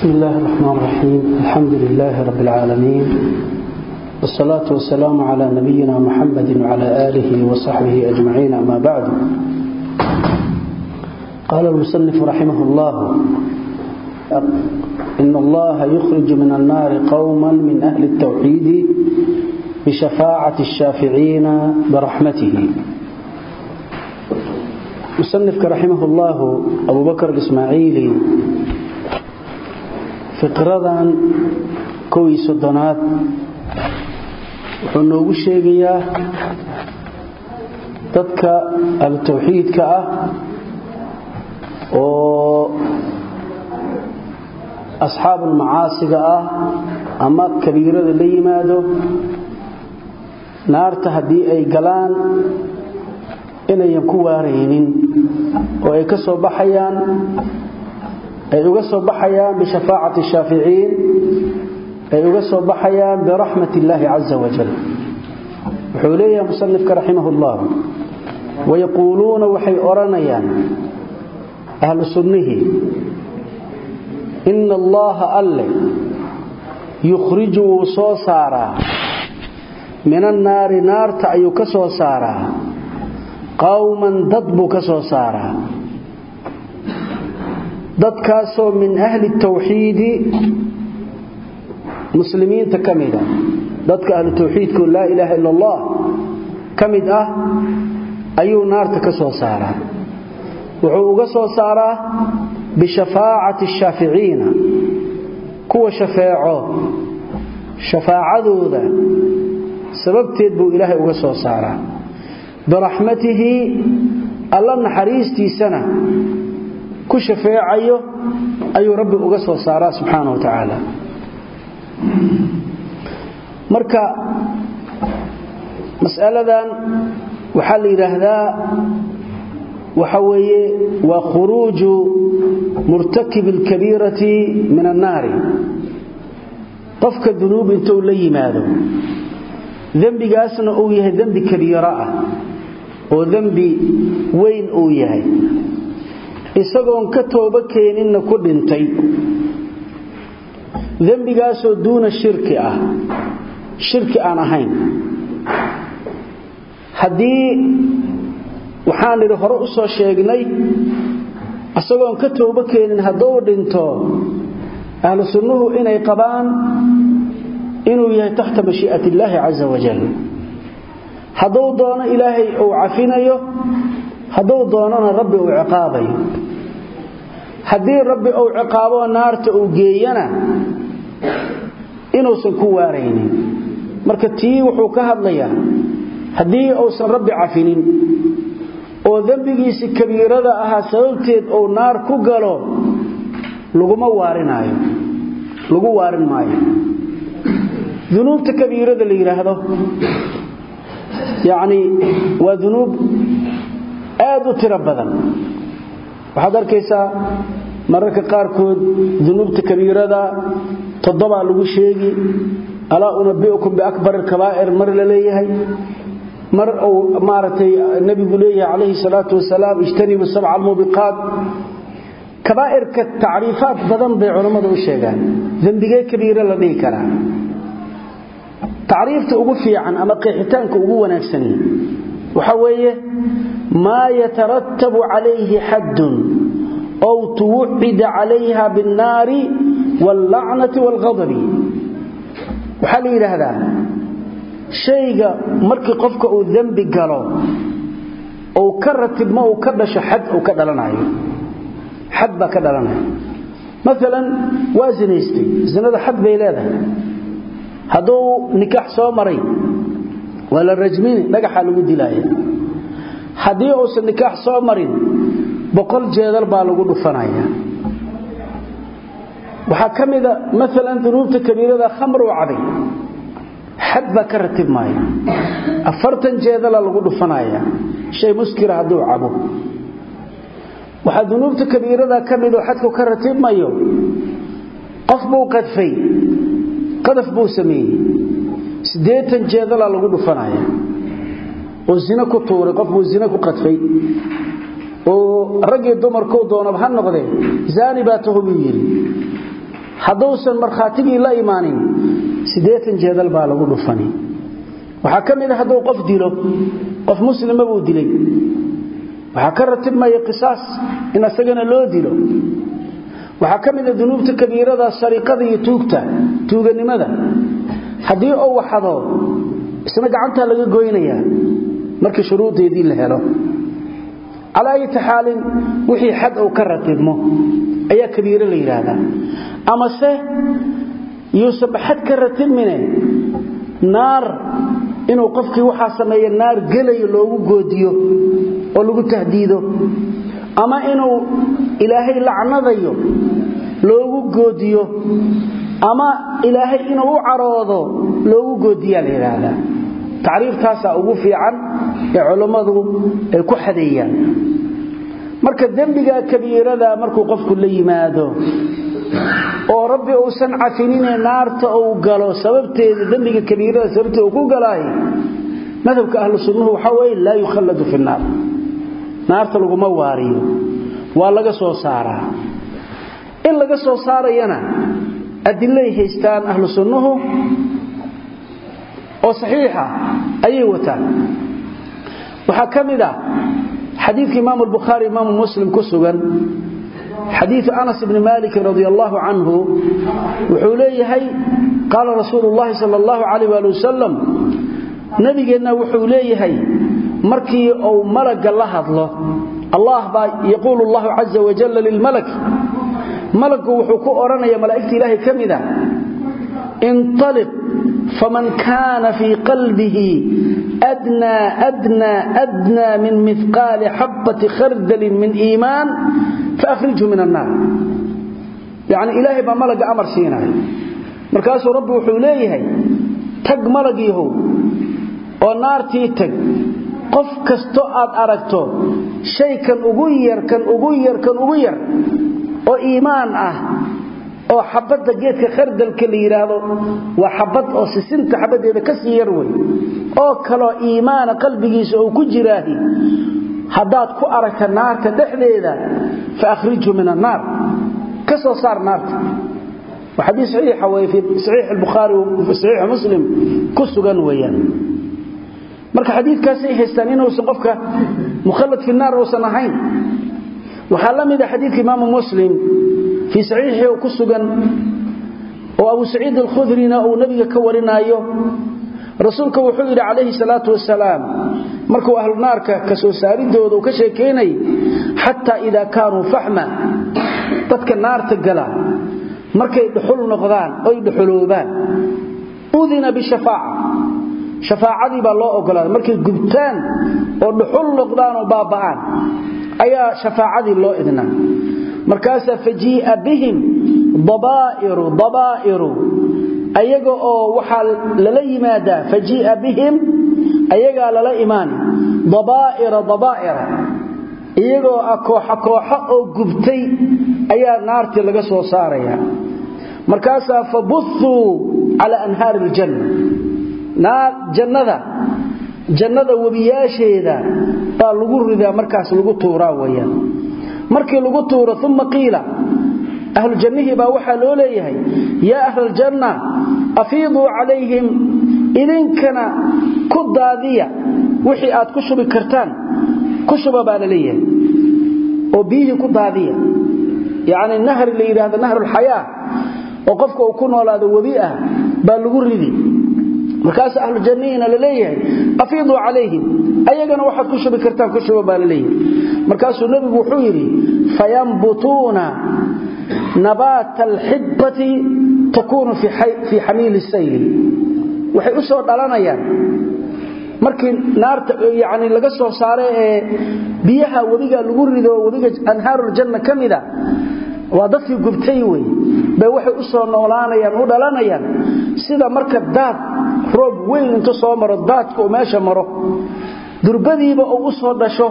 بسم الله الرحمن الرحيم الحمد لله رب العالمين والصلاة والسلام على نبينا محمد وعلى آله وصحبه أجمعين أما بعد قال المصنف رحمه الله إن الله يخرج من النار قوما من أهل التوحيد بشفاعة الشافعين برحمته مصنفك رحمه الله أبو بكر الإسماعيلي fiqradan kow iyo soddonaad. Wuxuu noogu sheegayaa dadka ahlu-tawxiidka ah oo asxaabulmacaasiga ah ama kabiirada la yimaado naarta haddii ay galaan inayan ku waaraynin oo ay ka soo baxayaan ay uga soo baxayaan bishafaacati shaaficiin ay uga soo baxayaan biraxmat illaahi caza wajal wuxuu leeyahay musanifka raximah ullah wayaquuluuna waxay odhanayaan ahlu sunnihii ina allaha alle yukhriju wuu soo saaraa min annaari naarta ayuu ka soo saaraa qowman dad buu ka soo saaraa dadkaasoo min ahli tawxiidi muslimiinta ka mida dadka ahlu tawxiidku laa ilaaha ila allah ka mid ah ayuu naarta ka soo saaraa. Wuxuu uga soo saaraa bishafaacati shaaficiina. Kuwa shafeeco shafaacadooda sababteed buu ilaahay uga soo saaraa. Biraxmatihi alla naxariistiisana ku shafeecayo ayuu rabbi uga soo saaraa subxaana wa tacaala. Marka mas'aladan waxaa la yidhaahdaa waxa weeye waa khuruuju murtakibi alkabiirati min annaari. Qofka dunuub intuu la yimaado dembigaasna uu yahay dembi kabiiro ah oo dembi weyn uu yahay isagoon ka toobo keeninna ku dhintay. Dembigaasoo duuna shirki ah shirki aan ahayn. Haddii waxaan idhi hore u soo sheegnay isagoon ka toobo keenin hadduu dhinto ahlu sunnuhu inay qabaan inuu yahay taxta mashii'at illaahi caza wajal hadduu doono ilaahay uu cafinayo hadduu doonana rabbi uu ciqaabayo haddii rabbi uu ciqaaboo naarta uu geeyana inuusan ku waaraynin. Marka tii wuxuu ka hadlayaa haddii uusan rabbi cafinin oo dembigiisi kabiirada ahaa sababteed uu naar ku galo laguma waarinaayo. Lagu waarin maayo. Dunuubta kabiirada la yidhaahdo yacni waa dunuub aad u tiro badan. Waxaad arkaysaa mararka qaarkood dunuubta kabiirada toddobaa lagu sheegi alaa unabiukum biakbar alkabaa'ir mar la leeyahay. Mar uu maaragtay nebigu leeyahay calayhi salaatu wasalaam ijtanibu sabca almuubiqaat kabaa'irka tacriifaad badan bay culammadu u sheegaan. Dembigee kabiiro la dhihi karaa? Tacriifta ugu fiican ama qeexitaanka ugu wanaagsani waxa weeye maa yatarattabu calayhi xaddun ow tuwucida calayha binnaari wallacnati waladabi waxaa la yidhaahdaa shayga markii qofka uu dembi galo ou ka ratibma uu ka dhasho xad uu ka dhalanayo xad baa ka dhalanaya maalan waa zinaystay zinada xad bay leedahay hadduu nikaax soo maray waa la rajmini dhagaxaa lagu dilaya haddii uusan nikaax soo marin boqol jeedal baa lagu dhufanaya. Waxaa ka mida maalan dunuubta kabiirada khamr u cabay. Xad ka ratib maaya. Afartan jeedala lagu dhufanaya. Shay muskira hadduu cabo. Waxaa dunuubta kabiirada ka midoo xadku ka ratibmayo qof buu qadfay. Qadaf buu sameeyey. Siddeetan jeedala lagu dhufanaya. Oo zina ku tuuray qof buu zina ku qadfay oo raggii dumarkuu doonaba ha noqdee zaani baa tahu buu yidhi. Hadduusan markhaatigii la imaanin siddeetan jeedal baa lagu dhufani. Waxaa ka mid a hadduu qof dilo qof muslima buu dilay. Waxaa ka ratibmaya qisaas in asagana loo dilo. Waxaa ka mid a dunuubta kabiirada sariqada iyo tuugta tuuganimada haddii uu waxado isna gacantaa laga goynayaa markii shuruudeedii la helo calaa ayati xaalin wixii xad uu ka ratibmo ayaa kabiiro la yidhaahdaa amase yuusanba xad ka ratibmine? Naar inuu qofkii waxaa sameeya naar gelayo loogu goodiyo oo lagu tahdiido. Ama inuu ilaahay lacnadayo loogu goodiyo. Ama ilaahay inuu u caroodo loogu goodiyaa la yidhaahdaa tacriiftaasaa ugu fiican ee culummadu ay ku xadeeyaan. Marka dembiga kabiirada markuu qofku la yimaado oo rabbi uusan cafinine naarta uu galo sababteeda dembiga kabiirada sababteeda uu ku galaay madhabka ahlu sunnuhu waxaa weeye laa yukhalladu fi nnaar naarta laguma waariyo waa laga soo saaraa. In laga soo saarayana adilay haystaan ahlu sunnuhu oo saxiixa ayay wataan. Waxaa ka mid ah xadiidka imaamu muslim ku sugan xadiidu anas bni malikin radi allahu canhu wuxuu leeyahay qaala rasuulu llahi sal allahu calayh waali wasalam nabigeenna wuxuu leeyahay markii uu malagga la hadlo allah baa yaquulu allahu caza wajalla lilmalak malaggu wuxuu ku odhanaya malaa'igta inaliq faman kaana fii qalbihi adnaa adnaa adnaa min mihqaali xabbati khardalin min iimaan faahrijhu min annaar yacni ilaahay baa malagga amar siinaya markaasuu rabbi wuxuu leeyahay tag malagyahow oo naartii tag qof kasto aad aragto shay kan ugu yar kan ugu yar oo iimaan ah oo xabadda geedka khardalka la yidhaahdo waa xabad oo sisinta xabaddeeda ka sii yar wey oo kaloo iimaana qalbigiisa uu ku jiraahi. Haddaad ku aragta naarta dhexdeeda fa akhrijhu min annaar ka soo saar naarta. Waa xadiis saxiixa weye fii saxiix albukhaari fi saxiix muslim ku sugan weeyaan. Marka xadiidkaasay haystaan inuusan qofka mukhallad fi naar uusan ahayn waxaa la mid a xadiidka imaamu muslim fii saxiixii oo ku sugan oo abu saciid alkhudrina uu nabiga ka warinaayo rasuulka wuxuu yidhi calayhi salaatu wasalaam markuu ahlu naarka ka soo saaridooda uu ka sheekaynay xataa idaa kaanuu faxma dadka naarta gala markay dhuxul noqdaan oy dhuxuloobaan udina bishafaaca. Shafaacadii baa loo ogolaaday. Markay gubtaan oo dhuxul noqdaan oo baaba'aan ayaa shafaacadii loo idnaa markaasaa fajii'a bihim dabaa'iru dabaa'iru. Ayaga oo waxaa lala yimaadaa fajii'a bihim ayagaa lala imaani dabaa'ira dabaa'ira. Iyagoo ah kooxa kooxo oo gubtay ayaa naartii laga soo saaraya. Markaasaa fabuthuu cala anhaari iljanna jannada. Jannada webiyaasheeda baa lagu ridaa markaas lagu tuuraa weyaan markii lagu tuuro uma qiila. Ahlu jannihii baa waxaa loo leeyahay yaa ahlaljanna afiiduu calayhim idinkana ku daadiya wixii aad ku shubi kartaan. Ku shuba baa la oo biyihii ku daadiya. Yacni nahri la yidhaahdo nahrulxayaa oo qofka uu ku noolaado webi ah baa lagu ridi markaas ahlu jannihiina la leeyahay afiiduu calayhim. Ayagana waxaad ku shubi kartaan ku shuba baa la leeyahay. Markaasuu nebigu wuxuu yidhi fayambutuuna nabaata alxibbati takuunu fii xamiili sayli waxay u soo dhalanayaan. Markii naarta yani laga soo saaro ee biyaha webiga lagu rido webiga anhaaruljanna ka waa dadkii gubtay wey bay waxay u soo noolaanayaan u dhalanayaan. Sida marka daad roob weyn intu soo maro daadka uu meesha maro. Durbadiiba uu u soo dhasho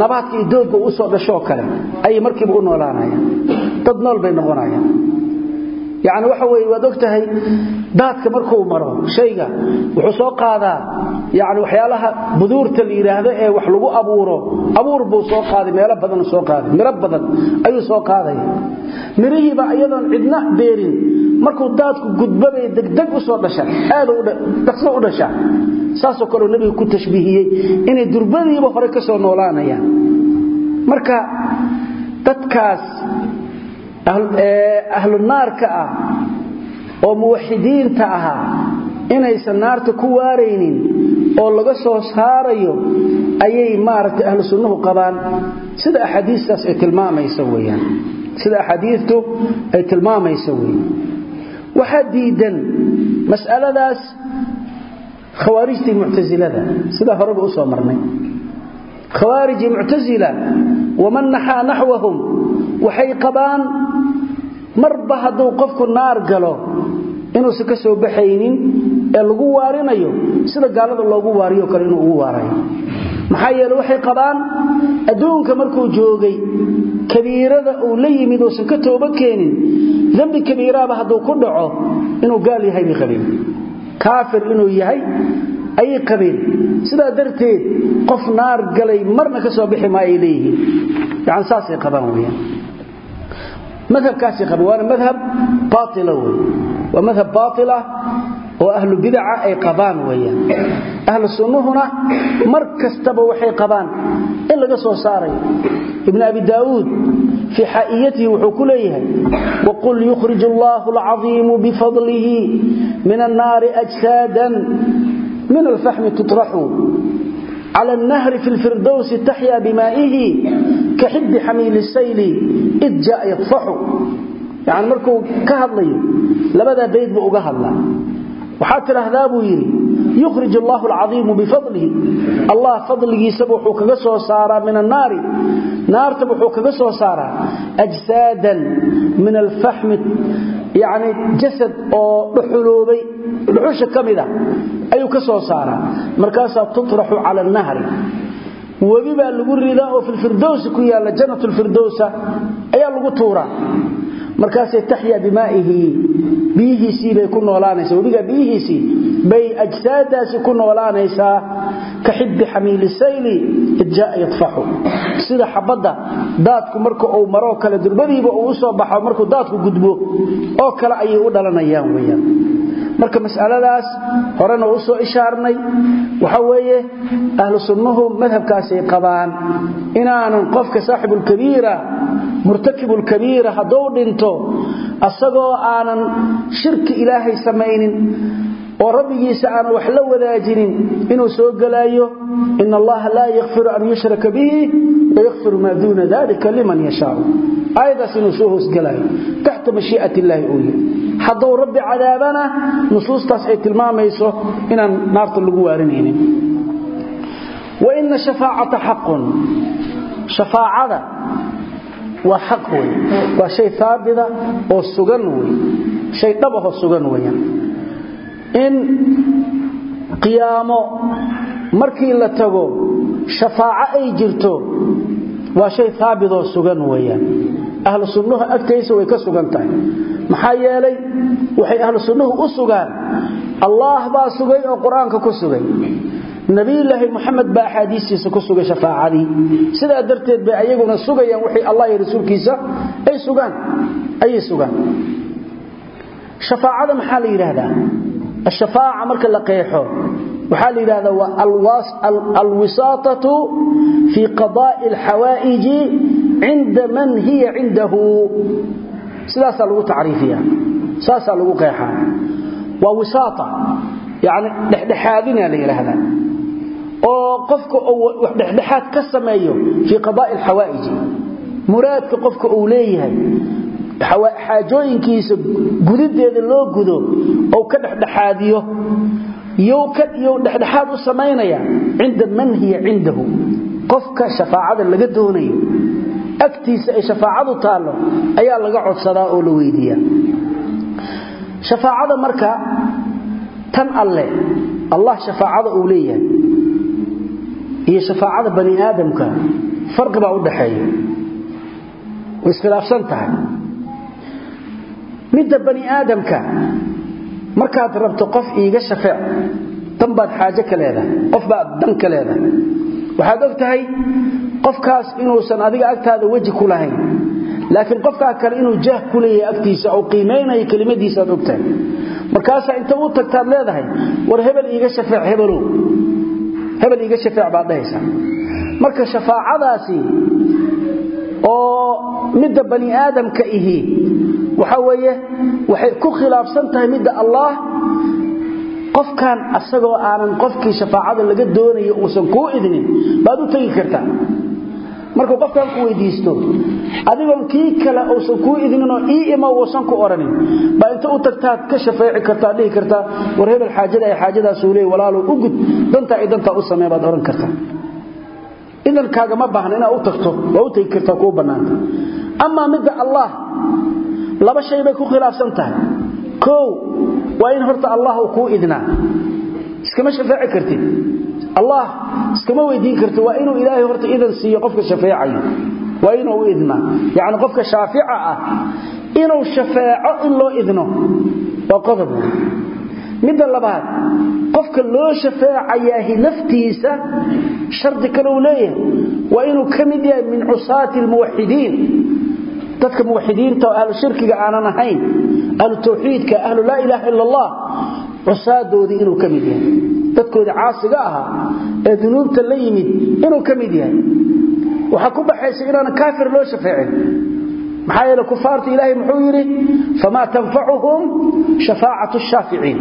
nabaadka iyo doogga uu u soo dhashoo kale. Ayay markiiba u noolaanayaan. Dad nool bay noqonayaan yacni waxa weeye waad og tahay daadka markuu maro. Shayga wuxuu soo qaadaa yani waxyaalaha buduurta la yidhaahdo ee wax lagu abuuro. Abuur buu soo qaaday meelo badan soo qaaday. Miro badan ayuu soo qaadaya mirihiiba iyadoon cidna beerin markuu daadku gudbabay degdeg u soo dhasha aad dhaqso u dhasha saasoo kaleo nebigu ku tashbiihiyey inay durbadiiba hore ka soo noolaanayaan. Marka dadkaas ahlu naarka ah oo muwaxidiinta ahaa inaysan naarta ku waaraynin oo laga soo saarayo ayay maaragtay ahlu sunnuhu qabaan. Sida axaadiistaas ay tilmaamaysa weyaan sida axaadiistu ay tilmaamaysa weyan waxaa diidan mas'aladaas khawaarijtii muctasilada sidaa horeba u soo marnay khawaariji muctasila waman naxaa naxwahum waxay qabaan marba hadduu qofku naar galo inuusan ka soo baxaynin ee lagu waarinayo sida gaalada loogu waariyo kale inuu ugu waarayo. Maxaa yeele waxay qabaan adduunka markuu joogay kabiirada uu la yimid uusan ka tooba keenin dembi kabiiraaba hadduu ku dhaco inuu gaal yahay inuu yahay ayay qabeen sidaa darteed qof naar galay marna ka soo bixi maayo ay leeyihiin. Yani saasay qabaan weyaan madhabkaasay qabeen waana madhab baaila wey waa madhab baatila oo ahlu bidaca ay qabaan weeyaan. Ahlu sunnuhuna mar waxay qabaan in laga soo saarayo. Ibn abi daawuud fii xaa'iyatihi wuxuu ku leeyahay waqul yukhrij allahu alcadiimu bifadlihi min annaari ajsaadan min alfaxmi tutraxu cala annahri fi lfirdowsi taxya bimaa'ihi ka xibdi xamiili sayli id jaa yadfaxu yani markuu ka hadlayo labadaa bayd buu uga hadlaa waxaad tidhaahdaa buu yidhi yukhrij allahu alcadiimu bifadlihi. Allah fadligiisaba wuxuu kaga soo saaraa min annaari naartaba wuxuu kaga soo saaraa ajsaadan min alfaxmi yani jasad oo dhuxuloobay dhuxusha ka mida ayuu ka soo saaraa. Markaasaa tutraxu cala annahri. Webi baa lagu ridaa oo filfirdowsi ku biyihiisii bay ku noolaanaysaa. Webiga biyihiisii bay ajsaadaasi ku noolaanaysaa ka xibbi xamiili sayli id jaa yadfaxu. Sida xabadda daadku marka uu maroo kale durbadiiba uu u soo baxo markuu daadku gudbo oo kale ayay u dhalanayaan weyaan marka mas'aladaas horena u soo ishaarnay. Waxa weeye ahlu sunnuhu madhabkaasay qabaan inaanan qofka saaxibulkabiira murtakibulkabiira hadduu dhinto asagoo aanan shirki ilaahay samaynin oo rabbigiisa aanan wax la wadaajinin inuu soo gelaayo in allaha laa yakfiru an yushraka bihi wayakfiru maa duuna dalika liman yashaau aayadaas inuu soo hoosgelaayo taxta mashii'at illaahi uu rabbi cadaabana nusuustaas ay tilmaamayso inaan naarta lagu waarinaynin. Waina shafaacata xaqun. Shafaacada waa xaq wey waa shay haabida oo sugan wey shay dhabahoo sugan weeyaan in qiyaamo markii la tago shafaaco ay jirto waa shay haabidoo sugan weeyaan. Ahlu sunnuhu agtaysa way ka sugan tahay. Maxaa yeelay waxay ahlu sunnuhu u sugaan. Allaah baa sugay oo qur'aanka ku sugay. Nabilaahi muxamed baa axaadiistiisa ku sugay shafaacadii. Sidaa darteed bay ayaguna sugayaan waxay allah iyo rasuulkiisa ayay sugaan. Shafaacada maxaa la yidhaahdaa ashafaaca marka la qeexo waxaa la yidhahdaa waa alwisaatatu fii qadaa'i alxawaa'iji cinda man hiya cindahu sidaasaa lagu tacriifiya saasaa lagu qeexaa waa wisaata yani dhexdhexaadina la yidhaahdaa oo qofka wax dhexdhexaad ka sameeyo fii qadaa'i alxawaa'iji muraadka qofka uu leeyahay xaajooyinkiisa gudideeda loo gudo ou ka dhexdhexaadiyo you dhexdhexaad u samaynaya cinda man hiya cindahu. Qofka shafaacada laga doonayo agtiisa ay shafaacadu taallo ayaa laga codsadaa oo la weydiiyaa. Shafaacada marka tan alle allah shafaacada uu leeyahay iyo shafaacada bani aadamka farqi baa u dhaxeeya way iskhilaafsan tahay midda bani aadamka markaad rabto qof iiga shafeec dan baad xaaje ka leedahay qof baad dan ka waxaad og tahay qofkaas inuusan adiga agtaada weji ku lahayn. Laakiin qofkaa kale inuu jah ku leeyahay agtiisa oo qiimaynayo kelimadiisa aad og tahay markaasaa inta u tagtaad leedahay war hebel iiga shafeec hebelow. Hebel iiga shafeec baad dhahaysaa. Marka shafaacadaasi oo midda bani aadamka ihi waxa weeye waxay ku khilaafsan tahay midda allah. Qofkan asagoo aanan qofkii shafaacada laga doonayo uusan kuu idnin baad u tegi kartaa. Markuu qofkan ku weydiisto adigoon kii kale uusan kuu idninoo ii ima uusan ku odhanin baa inta u tagtaad ka shafeeci kartaa dhihi kartaa war hebel xaajada xaajadaasuu leey walaalow u gud. Dantaa dantaa u samee baad odhan kartaa. Idankaaga ma baahna inaad u tagto waa u tegi kartaa kuu bannaanta. Amaa midda allah laba shay bay ku khilaafsan tahay. Kow waa in horta allah uu kuu idnaa. Iskama shafeeci kartid. Allah iskama weydiin kartid. Waa inuu ilaahay horta idan siiyo qofka shafeecayo. Waa inuu idnaa. Yacni qofka shaafica ah inuu shafeeco in loo idno waa qodob midda labaad qofka loo shafeecayaahi laftiisa shardi kale uu leeyahay. Waa inuu ka mid yahay min cusaati almuwaxidiin dadka muwaxidiinta oo ahlu shirkiga aanan ahayn ahlu tawxiidka ahlu laa ilaaha ila allah cusaadoodii inuu ka mid yahay. Dadkoodii caasiga ahaa ee dunuubta la yimid inuu ka mid yahay. Waxaa ku baxaysa inaanan kaafir loo shafeecin. Maxaa yeele kufaarta ilaahay muxuu yidhi famaa tanfacuhum shafaacatu shaaficiin.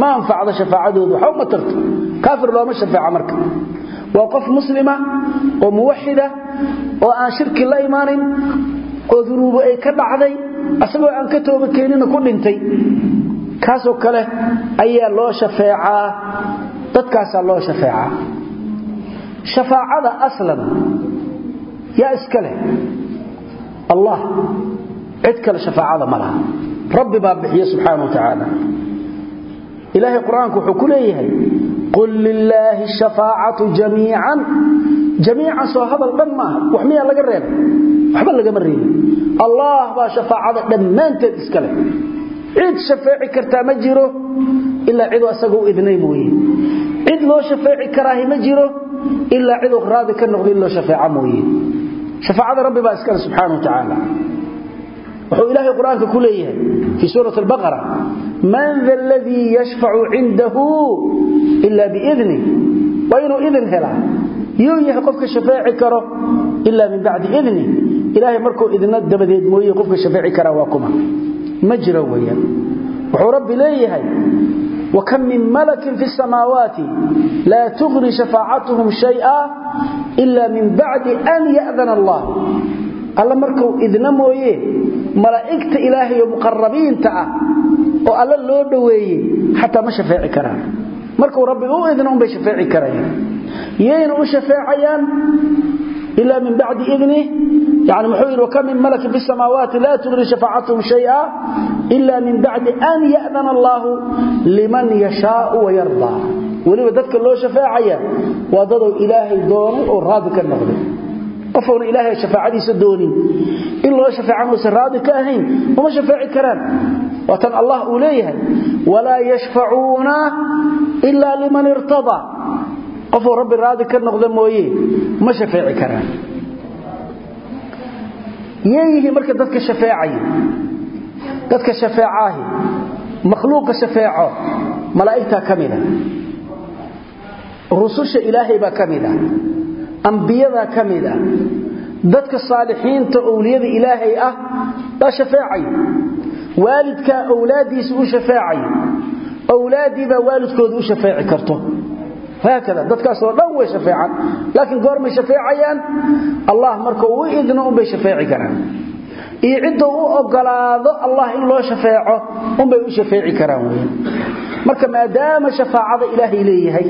Ma anfacdo shafaacadoodu waxa uma tarto. Kaafir looma shafeeca marka. Waa qof muslima oo muwaxida oo aan shirki la imaanin oo dunuubu ay ka dhacday asagoo aan ka tooba keenina ku dhintay. Kaasoo kale ayaa loo shafeecaa dadkaasaa loo shafeecaa. Shafaacada aslan yaa iska leh. Allah cid kale shafaacada ma laha. Rabbi baa bixiye subxaana wa tacaala ilaahay qur'aanku wuxuu ku leeyahay qul lilaahi shafaacatu jamiican. Jamiican soo hadal dhan maaha wax miyaa laga reebay? Waxba lagama reebin. Allah baa shafaacada dhammaanteed iska leh. Cid shafeeci kartaa ma jiro ilaa ciduu asaga idnay mooye. Cid loo shafeeci karaahi ma jiro ilaa ciduu raadi ka noqdo in loo shafeeca mooye. Shafaacada rabbi baa iskale wa tacaala wuxuu ilaahay qur'aanka ku leeyahay fii suurat baqara man da ladii yashfacu cindahu ila biidni waa inuu idin helaa. Yuu yahay qofka shafeeci karo ila min bacdi idni ilaahay markuu idina dabadeed mooye qofka shafeeci karaa waa kuma. Ma jiro weyan wuxuu rabbi leeyahay wkam min malakin fi samaawaati laa tuqni shafaacatuhum shaya ila min bacdi an ya'dana allah alla markuu idna mooye malaa'igta ilaahay oo muqarabiinta ah oo alla loo dhoweeyey xataa ma shafeeci karaan. Markuu rabbi u idna unbay shafeeci karayaan. Yayna u shafeecayaan ila min bacdi idni yani muxuu yidhi waka min malaki bisamaawaati laa tugni shafaacatuhum shaya ila min bacdi an ya'dana allaahu liman yashaau wayardaa weliba dadka loo shafeecaya waa ilaahay doonay oo raadi ka noqday qofon ilaahay shafaacadiisa doonin. In loo shafaacan uusan raadi ka ahayn uma shafaaci karaan. Waa tan allah uu leeyahay walaa yashfacuuna ilaa liman irtada qofuu rabbi raadi ka noqda mooye ma shafeeci karaan. Yeeyihiin marka dadka shafeecaya dadka shafeecaahi makhluuqa shafeeco malaa'igtaa ka mida ah, rususha ilaahay baa ka mid ah ambiyada kamida ah. dadka saalixiinta owliyada ilaahay ah baa shafaacayo waalidkaa owlaadiisa u shafaacayo owlaadiibaa waalidkooda u shafeeci karto. Haakada dadkaasoo dhan way shafeecaan. Laakiin goormay shafeecayaan allah marka uu idno unbay shafeeci karaan. Iyo cidda u ogolaado allah in loo shafeeco unbay u shafeeci karaan marka maadaama shafaacada ilaahay leeyahay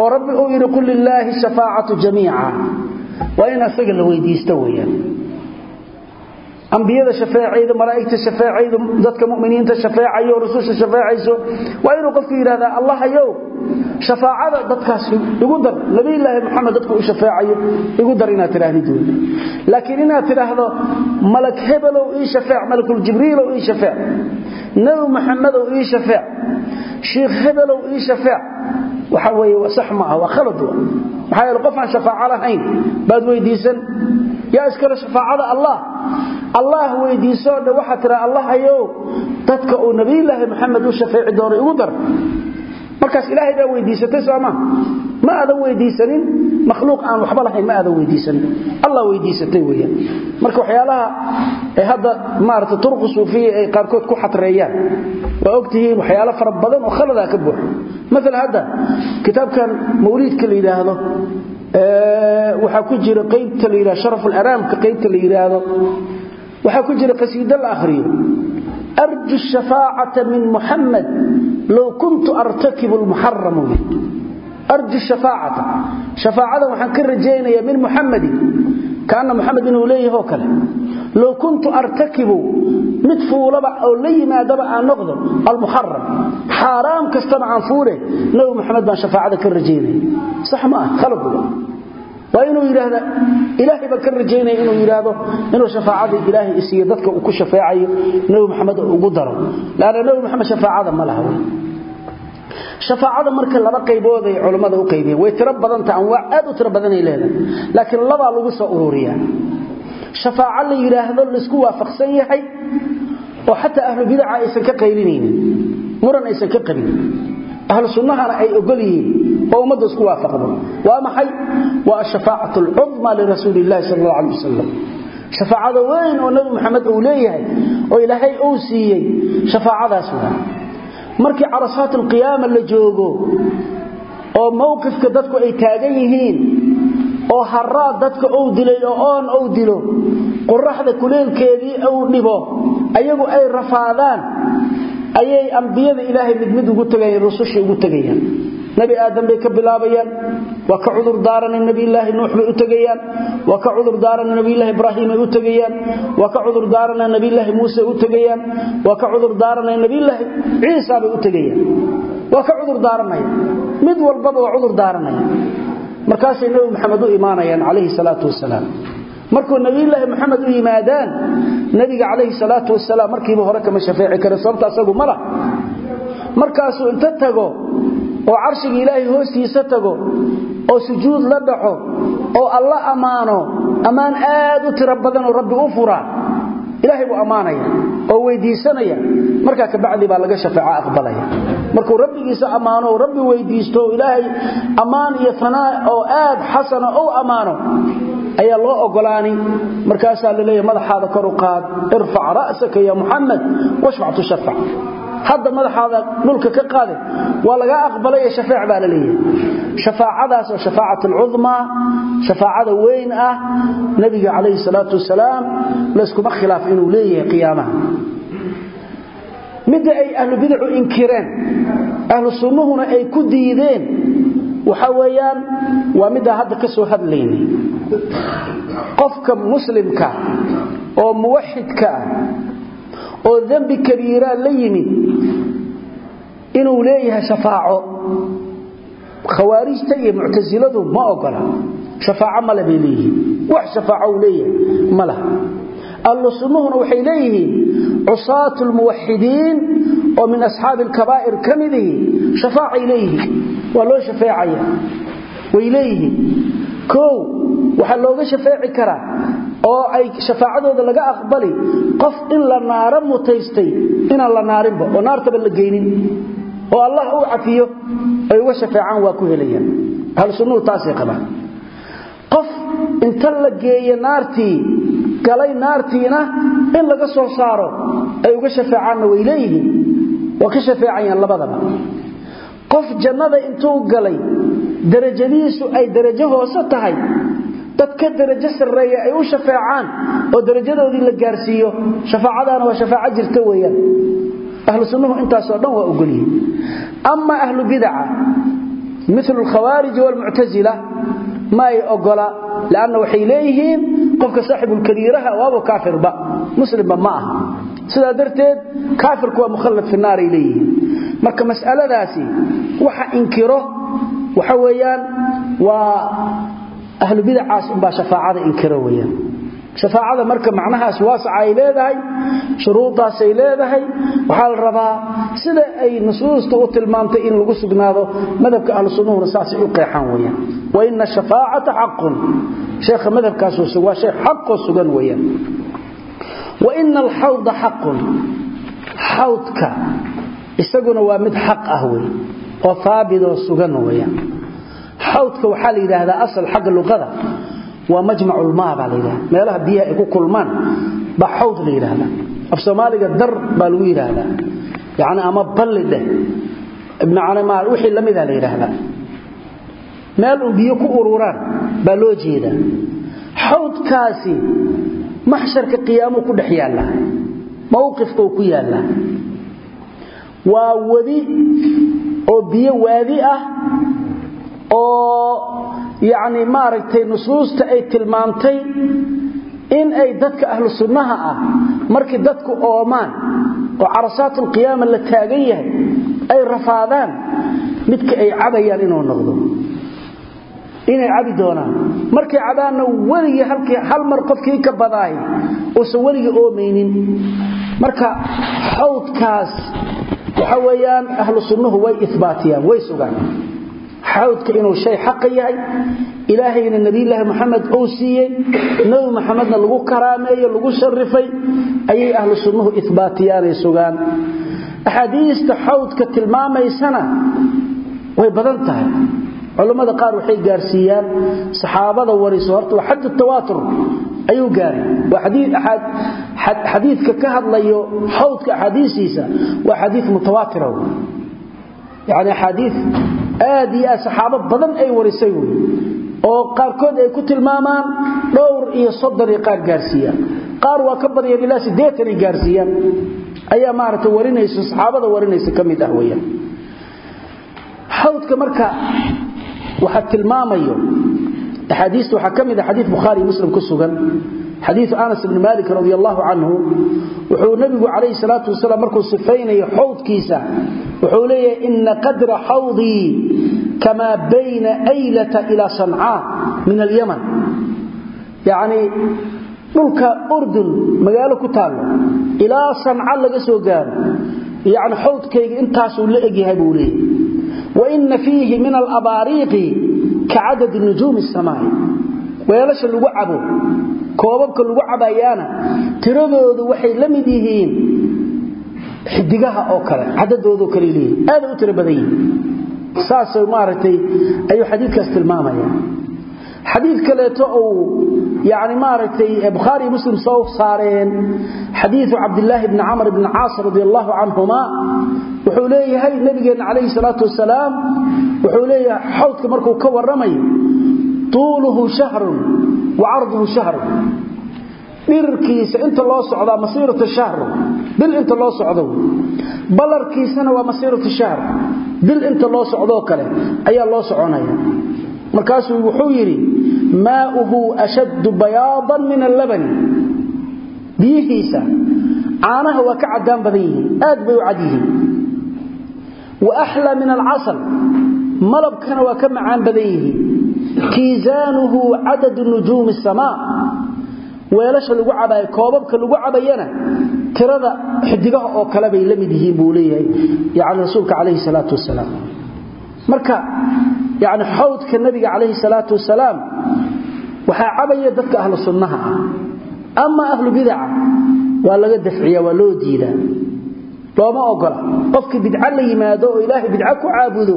oo rabbi uu yiri qul lillahi shafaa'atu jamii'a wa in asaga la weydiisto weeyaan. Ambiyada shafeecayda malaa'ikta shafeecayda dadka mu'miniinta shafeecayo rasuusha shafeecayso waa inuu qofku yiraahdaa allah ayow shafaacada dadkaas igu dar nabi ilaahi maxamed dadku u shafeecayo igu dar inaad tiraahdo laakiin inaad tiraahdo malak hebelow ii shafeec malakul jibriil ii shafeec nabi maxamed ii shafeec sheekh hebelow ii shafeec waxa weeye sax ma ah waa khalad waa. Maxaa yeele qof aan shafaaco lahayn baad weydiisan. Yaa iskale shafaacada allah. Allah weydiiso dha waxaa tira allah ayow dadka uu nabiyulaahi maxamed u shafeeci doono igu dar. Markaas ilaahay baa weydiisatay sooma ma aadan weydiisanin makhluuq aan waxba lahayn ma aadan weydiisan. Alla weydiisatay weyaan marka waxyaalaha hadda maarata turuqu suufiya ay qaarkood ku xatreeyaan waa ogtihiin waxyaalo fara badan oo khalada ah ka buuxo maala hadda kitaabkan mawliidka la yidhaahdo waxaa ku jira qaybta la yidhahdo sharafularaamka qaybta la yidhaahdo. Waxaa ku jira qasiido la akhriyo. Arju shafaacata min muxamed low kuntu artakibu lmuxaram arju shafaacata shafaacadan waxaan ka rajaynayaa min muxamadin kaana muxamed inuu leeyaho kale low kuntu artakibu mid fuulaba oo la yimaadaba aan noqdo almuxaram xaaraam kastaba aan fuule nabi muxamed baan shafaacada ka rajaynaya sax ma ah khaladu waa inuu yidhaahda ilaahay baan ka rajaynaya inuu yidhaahdo inuu shafaacadii ilaahay isiiyo dadka uu ku shafeecayo nabi maxamed ugu daro laanna marka laba qaybood ay culimada u qaybiyeen. Way tiro badan tahay anwaa aad u tiro badan ay leedahay. Laakiin laba lagu soo ururiya shafaaca la yiraahdo la isku waafaqsan yahay oo xataa ahlu bid'a aysan ka qaylinaynin muran aysan ka qabin. Ahlu sunnahana ay ogol yihiin oo ummadda isku waafaqdo. Waa maxay? Waa shafaacatu al-uzma li rasuulillahi sallallahu alayhi wasallam shafaacada weyn oo nabi maxamed uu leeyahay oo ilaahay uu siiyay shafaacadaas waa markii carasaat al-qiyaama la joogo oo mowqifka dadku ay taagan yihiin oo haraa dadka uu dilay oo oon uu dilo qoraxda kuleelkeedii uu dhibo ayagu ay rafaadaan ayay ambiyada ilaahay mid mid ugu tagayeen rususha ugu tagayaan nabi aadam bay ka bilaabayaan waa ka cudur daaran nabi ilaahi nuux bay u tagayaan waa ka cudur daaran nabi ilaahi ibraahim ay u tagayaan waa ka cudur daaran nabi ilaahi muuse u tagayaan waa ka cudur daaran nabi ilaahi ciisa bay u tagayaan waa cudur daaranaya mid walbaba waa cudur daaranaya markaasay nabi maxamed u imaanayaan calayhi salaatu wasalaam. Markuu nabi ilaahi maxamed u yimaadaan nabiga calayhi salaatu wasalaam markiiba hore kama shafeeci karo sababta asagu mala markaasuu inta tago oo carshiga ilaahay hoostiisa tago oo sujuud la dhaco oo alla ammaano ammaan aad u tiro badan oo rabbi u furaa ilaahay buu ammaanaya oo weydiisanaya. Markaa kabacdi baa laga shafaaco aqbalaya. Markuu rabbigiisa ammaano oo rabbi weydiisto oo ilaahay ammaan iyo fanaa oo aad xasana ou ammaano ayaa loo ogolaani. Markaasaa la leeyahay madaxaada kor u qaad irfac ra'saka ya muxamed washfac tushaffac hadda madaxaada dhulka ka qaade waa laga aqbalay ee shafaac baa la leeyahay. Shafaacadaas oo shafaacatul uzma shafaacada weyn ah nabiga calayhi salaatu wasalaam layskuma khilaaf inuu leeyahay qiyaamaha. Midda ay ahlu bidcu inkireen ahlu sunnuhuna ay ku diideen waxa weeyaan waa midda hadda ka soo hadlaynay qofka muslimka oo muwaxidka ah oo dambi kabiira la yimid inuu leeyahay shafaaco. Khawaarijta iyo muctasiladu ma ogola. Shafaaco male bay wax shafaaco leeyahay ma laha. Waxay leeyihiin cusaatu lmuwaxidiin oo min asxaabi alkabaa'ir ka midihi shafaacay leeyihiin. Waa loo shafeecaya. Looga shafeeci karaa oo ay shafaacadooda laga aqbali qof in la naaro mutaystay inaan la naarinba oo naartaba la geynin oo allah uu cafiyo ay uga shafeecaan waa ku helayaan. Ahlu sunnuhu taasay qabaan. Qof inta la geeyo naartii galay naartiina in laga soo saaro ay uga shafeecaanna way leeyihiin. Waa ka shafeecayaan labadaba. Qof jannada intuu galay darajadiisu ay darajo hoose tahay dad ka darajo sarreeya ay u shafeecaan oo darajadoodii la gaarsiiyo shafaacadaana waa shafaaco jirta weeyaan. Ahlu sunnuhu intaasoo dhan waa ogolyihin ama ahlu bidaca milu alkhawaariji waalmuctasila ma ay ogola lanna waxay leeyihiin qofka saaxibulkabiiraha waaba kaafirba muslimba ma aha. Sidaa darteed kaafirku waa mukhallad fi leeyihiin. Marka mas'aladaasi waxa inkiro waxa weeyaan waa ahlu bidacaas unbaa shafaacada inkiro weeyaan. Shafaacada marka macnahaas waasaca ay leedahay shuruudaasay leedahay waxaa la rabaa sida ay nusuusta u tilmaamtay in lagu sugnaado madhabka ahlu sunnuhuna saasay u qeexaan weyaan wa ina shafaacata xaqun. Sheekha madhabkaasuu waa shay xaqoo sugan weyaan wa ina alxawda xaqun. Xawdka isaguna waa mid xaq ah wey oo haabitoo sugan weyaan xawdka waxaa la yidhaahdaa asal xagga luqada waa majmaculmaa baa la yidhahda meelaha biyaha ay ku kulmaan baa xawd la yidhaahdaa. Af soomaaliga dar baa lagu yidhaahdaa. Yani ama balli dheh. Wixii la mida la yidhaahdaa. Meel un biyo ku ururaan baa loo jeedaa. Xawdkaasi maxsharka qiyaamuu ku dhex yaallaa mawqifkau ku yaallaa waa wadi oo biyo waadi ah oo yacni maaragtay nusuusta ay tilmaamtay in ay dadka ahlu sunnaha ah markii dadku oomaan oo carasaatulqiyaama la taagan yahay ay rafaadaan midka ay cabayaan inuu noqdo. Inay cabi doonaan. Markay cabaanna weligii halkii hal mar qofkii ka badaahay uusan weligii oomaynin. Marka xawdkaas waxa weeyaan ahlu sunnuhu way ibaatiyaan way sugaan xawdka inuu shay xaqa yahay ilaahayna nabiyulaahi muxamed uu siiyey nabi muxamedna lagu karaameeyo lagu sharifay ayay ahlu sunnuhu ibaatiyaanay sugaan. Axaadiista xawdka tilmaamaysana way badan tahay. Culammada qaar waxay gaarsiiyaan saxaabada wariso horta waa xad tawaatur ayuu gaaray. Waa xadiidka ka hadlayo xawdka axaadiistiisa waa xadii aad iyo aad saxaabo badan ay warisay wey oo qaarkood ay ku tilmaamaan dhowr iyo soddon ay qaar gaarsiiyaan qaar waa ka badiyeen ilaa siddeetan ay gaarsiiyaan ayaa maaragtay warinayso saxaabada warinaysa ka mid ah weyaan xawdka marka waxa tilmaamayo axaadiista waxaa ka mid a xadiid bukhaari muslim ku sugan xadiiu anas bni malik radi allahu canhu wuxuu nabigu calayhi salaatu wasalaam markuu sifaynayo xawdkiisa wuxuu leeyahay ina qadra xawdii kamaa bayna aylata ilaa sancaa min alyaman. Yacnii dhulka urdun magaalo ku taallo ilaa sanca laga soo gaaro yani xawdkayga intaasuu la egyahay buu leeyahy wa ina fiihi min alabaariiqi weelasha lagu cabo koobabka lagu cabayaana tiradoodu waxay la mid yihiin xidigaha oo kale cadadoodo kale leeyihiin aaday u tiro badan yihiin. Saasay maaragtay ayuu xadiidkaas tilmaamaya. Xadiid kaleeto uu yani maaragtay bukhaari iyo muslim soo saareen xadiidu cabdilaahi bni camr bni caas radi allahu canhuma wuxuu leeyahay nabigeenna calayhi salaatu wasalaam wuxuu leeyahay xawdka markuu ka warramayo tuuluhu shahrun wa carduhu shahrun inta loo socdaa masiirata shahr bil inta loo socdo ballarkiisana waa masiiratu shahr bil inta loo socdoo kale ayaa loo soconaya markaasuu wuxuu yidhi maauhu ashaddu bayaadan min allabani biyihiisa caanaha waa ka caddaan badan yihiin aad bay u cad yihiin wa axlaa min alcasal malabkana waa ka macaan badan yihiin kiisaanuhu cadadu nujuumi asamaa weelasha lagu cabayo koobabka lagu cabayana tirada xidigaha oo kale bay la mid yihiin buu leeyahay yani rasuulka calayhi salaatu wasalaam. Marka yani xawdka nabiga calayhi salaatu wasalaam waxaa cabaya dadka ahlu sunnaha. Ah ama ahlu bidaca waa laga dafciya waa loo diidaa. Looma ogola. Qofkii bidca la yimaado oo ilaahay bidca ku caabudo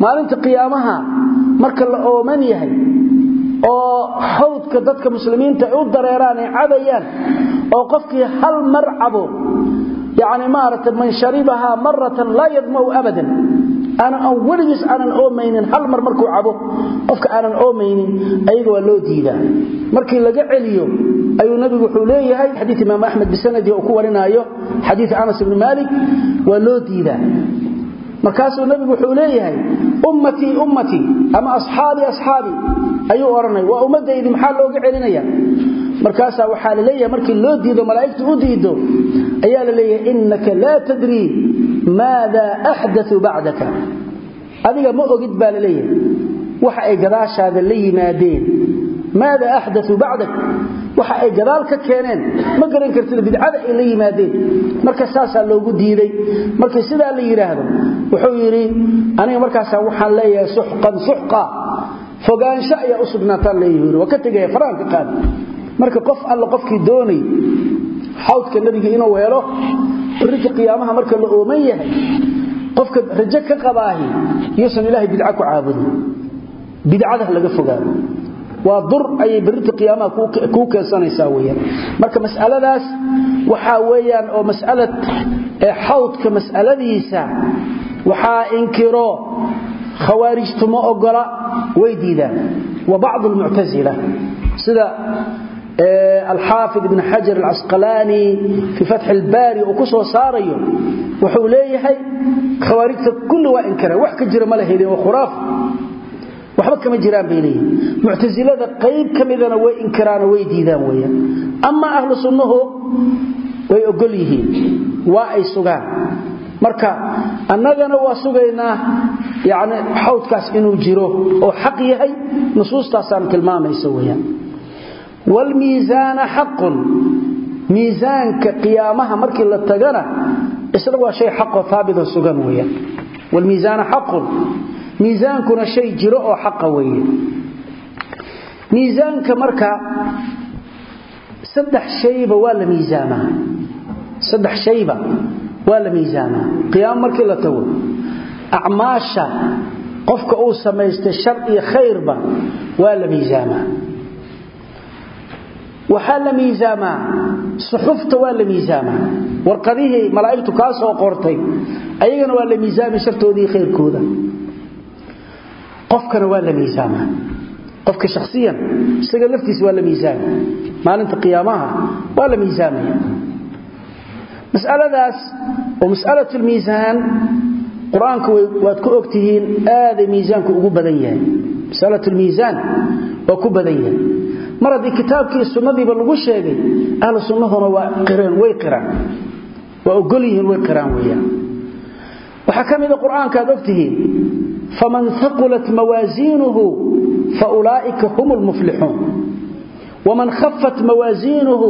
maalinta qiyaamaha marka la ooman yahay oo xawdka dadka muslimiinta ay u dareeraan ay cabayaan oo qofkii hal mar cabo yani maaragtay man sharibahaa maratan laa yadmau abadan. Aan weligiis aanan oomaynin hal mar markuu cabo qofka aanan oomaynin ayaga waa loo diidaa. Markii laga celiyo ayuu nabigu wuxuu leeyahay xadii imaam axmed bisanadi uu ku warinaayo xadii anas ibni maalik waa loo diidaa markaasuu nabigu wuxuu leeyahay ummatii ummatii ama asxaabii asxaabii ayuu odhanay waa ummadaydi maxaa looga celinaya markaasaa waxaa la leeyahay markii loo diido malaa'igtu u diido ayaa la leeyahay innaka laa tadrii maada axdau bacdaka. Adiga ma ogid baa la leeyahay waxa ay gadaashaada la yimaadeen maada axdauu bacdak waxa ay gadaal ka keeneen. ma garan kartid bidcada ay la yimaadeen. marka saasaa loogu diiday. markii sidaa la yidhaahdo wuxuu yidhi aniga markaasaa waxaan leeyahay suxqan suxqa. fogaansho ayaa u sugnaataan leeyahi waa ka tegaya faraanka qaadi marka qof alla qofkii doonay xawdka nebiga inuu helo rinka qiyaamaha marka la ooman yahay qofka rajo waa dur ayay berrinta qiyaamaha kuu keensanaysaa weyaan marka mas'aladaas waxaa weeyaan oo mas'alad xawdka mas'aladiisa waxaa inkiro khawaarijtu ma ogola way diidaan. Wa bacdu almuctasila sida alxaafid ibn xajar alcasqalaani fii fatxi albaari uu ku soo saarayo wuxuu leeyahay khawaarijta kulli waa waxba kama jiraan bay leeyihiin qayb ka midana way inkiraanoo way diidaan weeyaan amaa ahlu sunnuhu way ogol yihiin waa ay sugaan. Marka annagana waa sugaynaa yani xawdkaas inuu jiro oo xaq yahay nusuustaasaan tilmaamaysa weyaan wlmiisaana xaqun miisaanka qiyaamaha markii la tagana isna waa shay xaqoo aabitoo sugan weyaan wlmiisaana xaqun. Miisaankuna shay jiro oo xaqa weeye. Miisaanka marka saddex shayba waa la miisaamaa saddex shayba waa la miisaamaa qiyaamo markii la tago acmaasha qofka uu samaystay shar iyo khayrba waa la miisaamaa waxaa la miisaamaa suxufta waa la miisaamaa warqadihii malaa'igtu kaa soo qortay ayagana waa la miisaami shartoodii khayrkooda. Qofkana waa la miisaamaa qofka shakhsiyan isaga laftiisa waa la miisaama. Maalinta qiyaamaha waa la miisaamaya masaladaas oo mas'alat lmiisaan qur'aanka waad ku ogtihiin aaday miisaanku ugu badan yahay. Masalat lmiisaan waa ku badan yahay mar haddii kitaabkii sunnadiiba lagu sheegay ahlu sunnahuna waa qireen way qiraan. Waa ogol yihiin way qiraan weeyaan. Waxaa ka mida aad ogtihiin. Faman haqulat mawaasiinuhu faulaa'ika hum lmuflixuun waman khafat mawaasiinuhu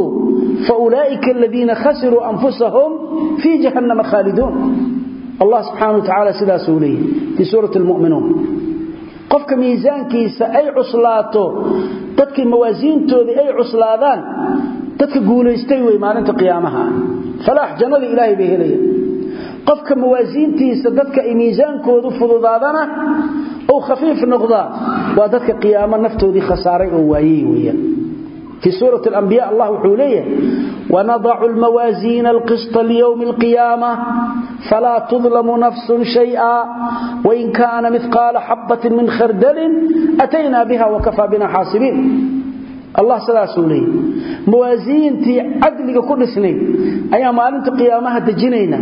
faulaa'ika aladiina khasiruu anfusahum fii jahannama khaaliduun. Allah subxaana wa tacaala sidaasuu leeyahy fii suurati lmu'minuun qofka miisaankiisa ay cuslaato dadkii mawaasiintoodii ay cuslaadaan dadka guulaystay wey maalinta qiyaamaha. Falaax jannada ilaahay bay helaya qofka mawaasiintiisa dadka ay miisaankoodu fududaadana ou khafiif noqdaa waa dadka qiyaamo naftoodii khasaaray oo waayey weeyaan suurati alambiya allah wuxuu leeyahay wanadacu lmawaasiina alqisطa liyowmi alqiyaama falaa tudlamu nafsun shayئa wain kaana midqaala xabatin min khardalin ataynaa biha wakafaa bina xaasibiin. Allah sidaasuu leeyahy mawaasiintii cadliga ku dhisnayd ayaa maalinta qiyaamaha dejinayna.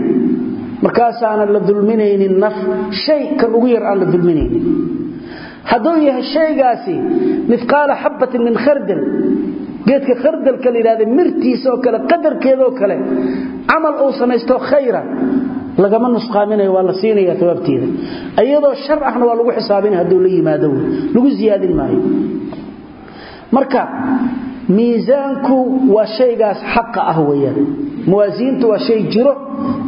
Markaasaanan la dulminaynin naf shay kan ugu yar aan la dulminaynin hadduu yahay shaygaasi midqaala xabatin min khardal geedka khardalka la yidhahda mirtiisa oo kale qadarkeedaoo kale camal uu samaysto khayra lagama nusqaaminayo waa la siinaya awaabteeda iyadoo shar ahna waa lagu xisaabinaya hadduu la yimaado lagu ziyaadin maayo. Marka miisaanku waa shaygaas xaqa ah weyaan mawaasiintu waa shay jiro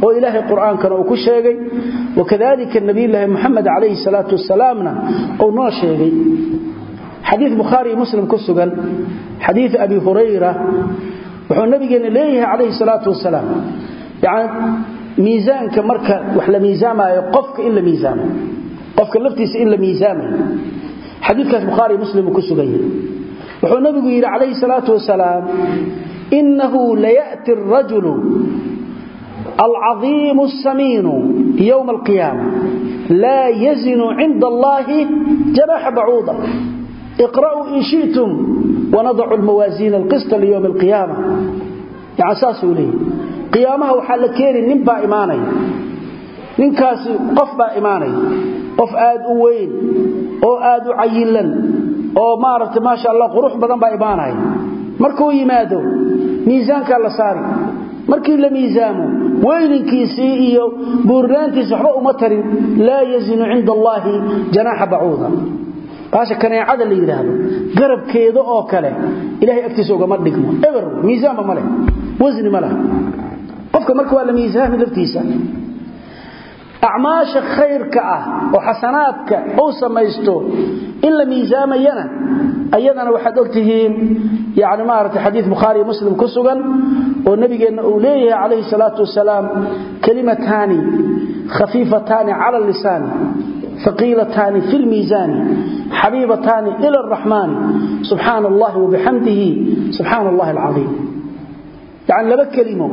oo ilaahay qur'aankana uu ku sheegay. Wakadalika nabiyulaahi muxamed calayhi salaatu wasalaamna uu noo sheegay xadii bukhaari muslim ku sugan xadii abi hurayra wuxuu nabigeena leeyahay calayhi salaatu wasalaam yani miisaanka marka wax la miisaamaayo qofka in la miisaamo qofka laftiisa in la miisaamayo xadiikaas bukhaari muslim uu ku sugan yahay. Wuxuu nabigu yidhi calayhi salaatu wasalaam inahu layati arajulu alcaiimu asamiinu ywma alqiyaama. Laa yazinu cinda allahi janaxa bacuuda iqra'uu in shi'tum wanadacu lmawaasiina alqisطa liyowmi alqiyaama yani saasuu leeyahy qiyaamaha waxaa la keeni nin baa imaanaya ninkaasi qof baa imaanaya qof aad u weyn oo aad u cayilan oo maaragta maasha allah qurux badan baa imaanaya markuu yimaado miisaankaa la saari markii la miisaamo weyninkiisii iyo buurnaantiisi waxba uma tarin laa yazinu cinda allaahi janaaxa bacuuda baasha kaneecada la yidhaahdo garabkeeda oo kale ilahay agtiisa ugama dhigmo. Eber miisaanba ma leh. Wasni ma leh. Qofka marka waa la miisaami laftiisa. Acmaasha khayrka ah oo xasanaadka uu samaysto in la miisaamayana ayadana waxaad ogtihiin yani maarata xadiid bukhaari iyo muslim ku sugan oo nabigeenna uu leeyahay calayhi salaatu wasalaam kalimataani khafiifataani cala lisaani aqiilataani fi lmiisaani xabiibataani ila raxmaani subxaan allahi wabixamdihi subxaan allahi alcaiim yani laba kelimo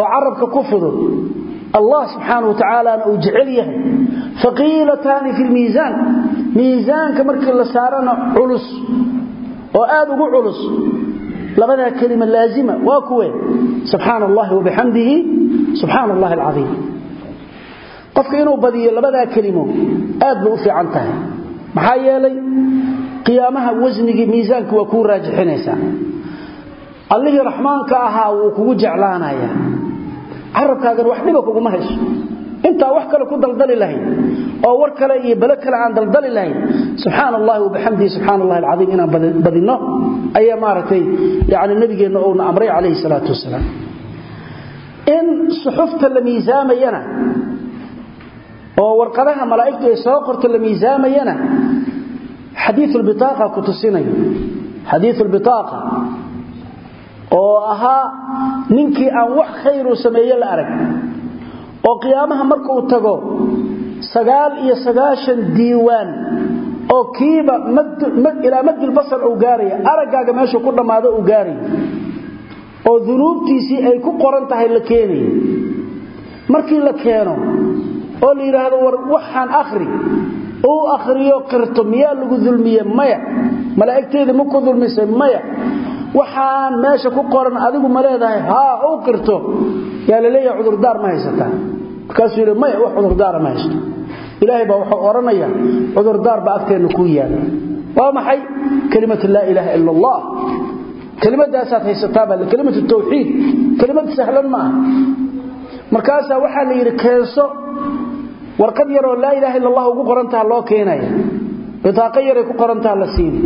oo carabka ku fudud allah subxaana wa tacaalana uu jecel yahay aqiilataani fi lmiisaan miisaanka markii la saarana culus oo aad ugu culus labadaa kelima laazima qofka inuu badiyo labadaa kelimo aad bay u fiican tahay. Maxaa yeelay qiyaamaha wasnigii miisaanka waa kuu raajixinaysaa. Allihii raxmaanka ahaa wuu kugu jeclaanayaa. Carabkaagan wax dhiba kuguma hayso. Intaa wax kale ku daldali lahayd oo war kale iyo bale kale aan daldali lahayn subxaan allahi wabixamdihi subxaan allahi inaan badinno ayaa maaragtay yani nabigeenna uuna amray calayhi salaatu wasalaam. In suxufta la miisaamayana oo warqadaha malaa'igtu ay soo qorto la miisaamayana xadiiul bitaaqa ku tusinayo xadiiul bitaaqa oo ahaa ninkii aan wax khayru sameeye la arag oo qiyaamaha markuu tago sagaal iyo sagaashan diiwaan oo kiiba ilaa madil basar uu gaaraya araggaaga meeshuu ku dhammaado uu gaarayo oo dunuubtiisii ay ku qoran tahay la keenayo markii la keeno oo la yidhaahdo war waxaan akhri. Uu akhriyo qirto miyaa lagu dulmiye maya. Malaa'igteedii ma ku dulmisay? Maya. Waxaan meesha ku qoran adigu ma leedahay? Haa qirto. Yaa la leeyahay cudurdaar ma haysataa markaasuu yidhi maya wax cudurdaara ma haysto. Ilaahay baa wuxuu odhanayaa cudurdaar baa agteenna kuu yaalla. Waa maxay? Kelimatu laa ilaaha ila allah kelimadaasaad haysataabaa kelimatu tawxiid. Kelimad sahlan ma aha markaasaa la yidhi keenso warqad yaroo laa ilaaha illa allah ugu qorantaha loo keenaya bitaaqo yaray ku qorantaha la siini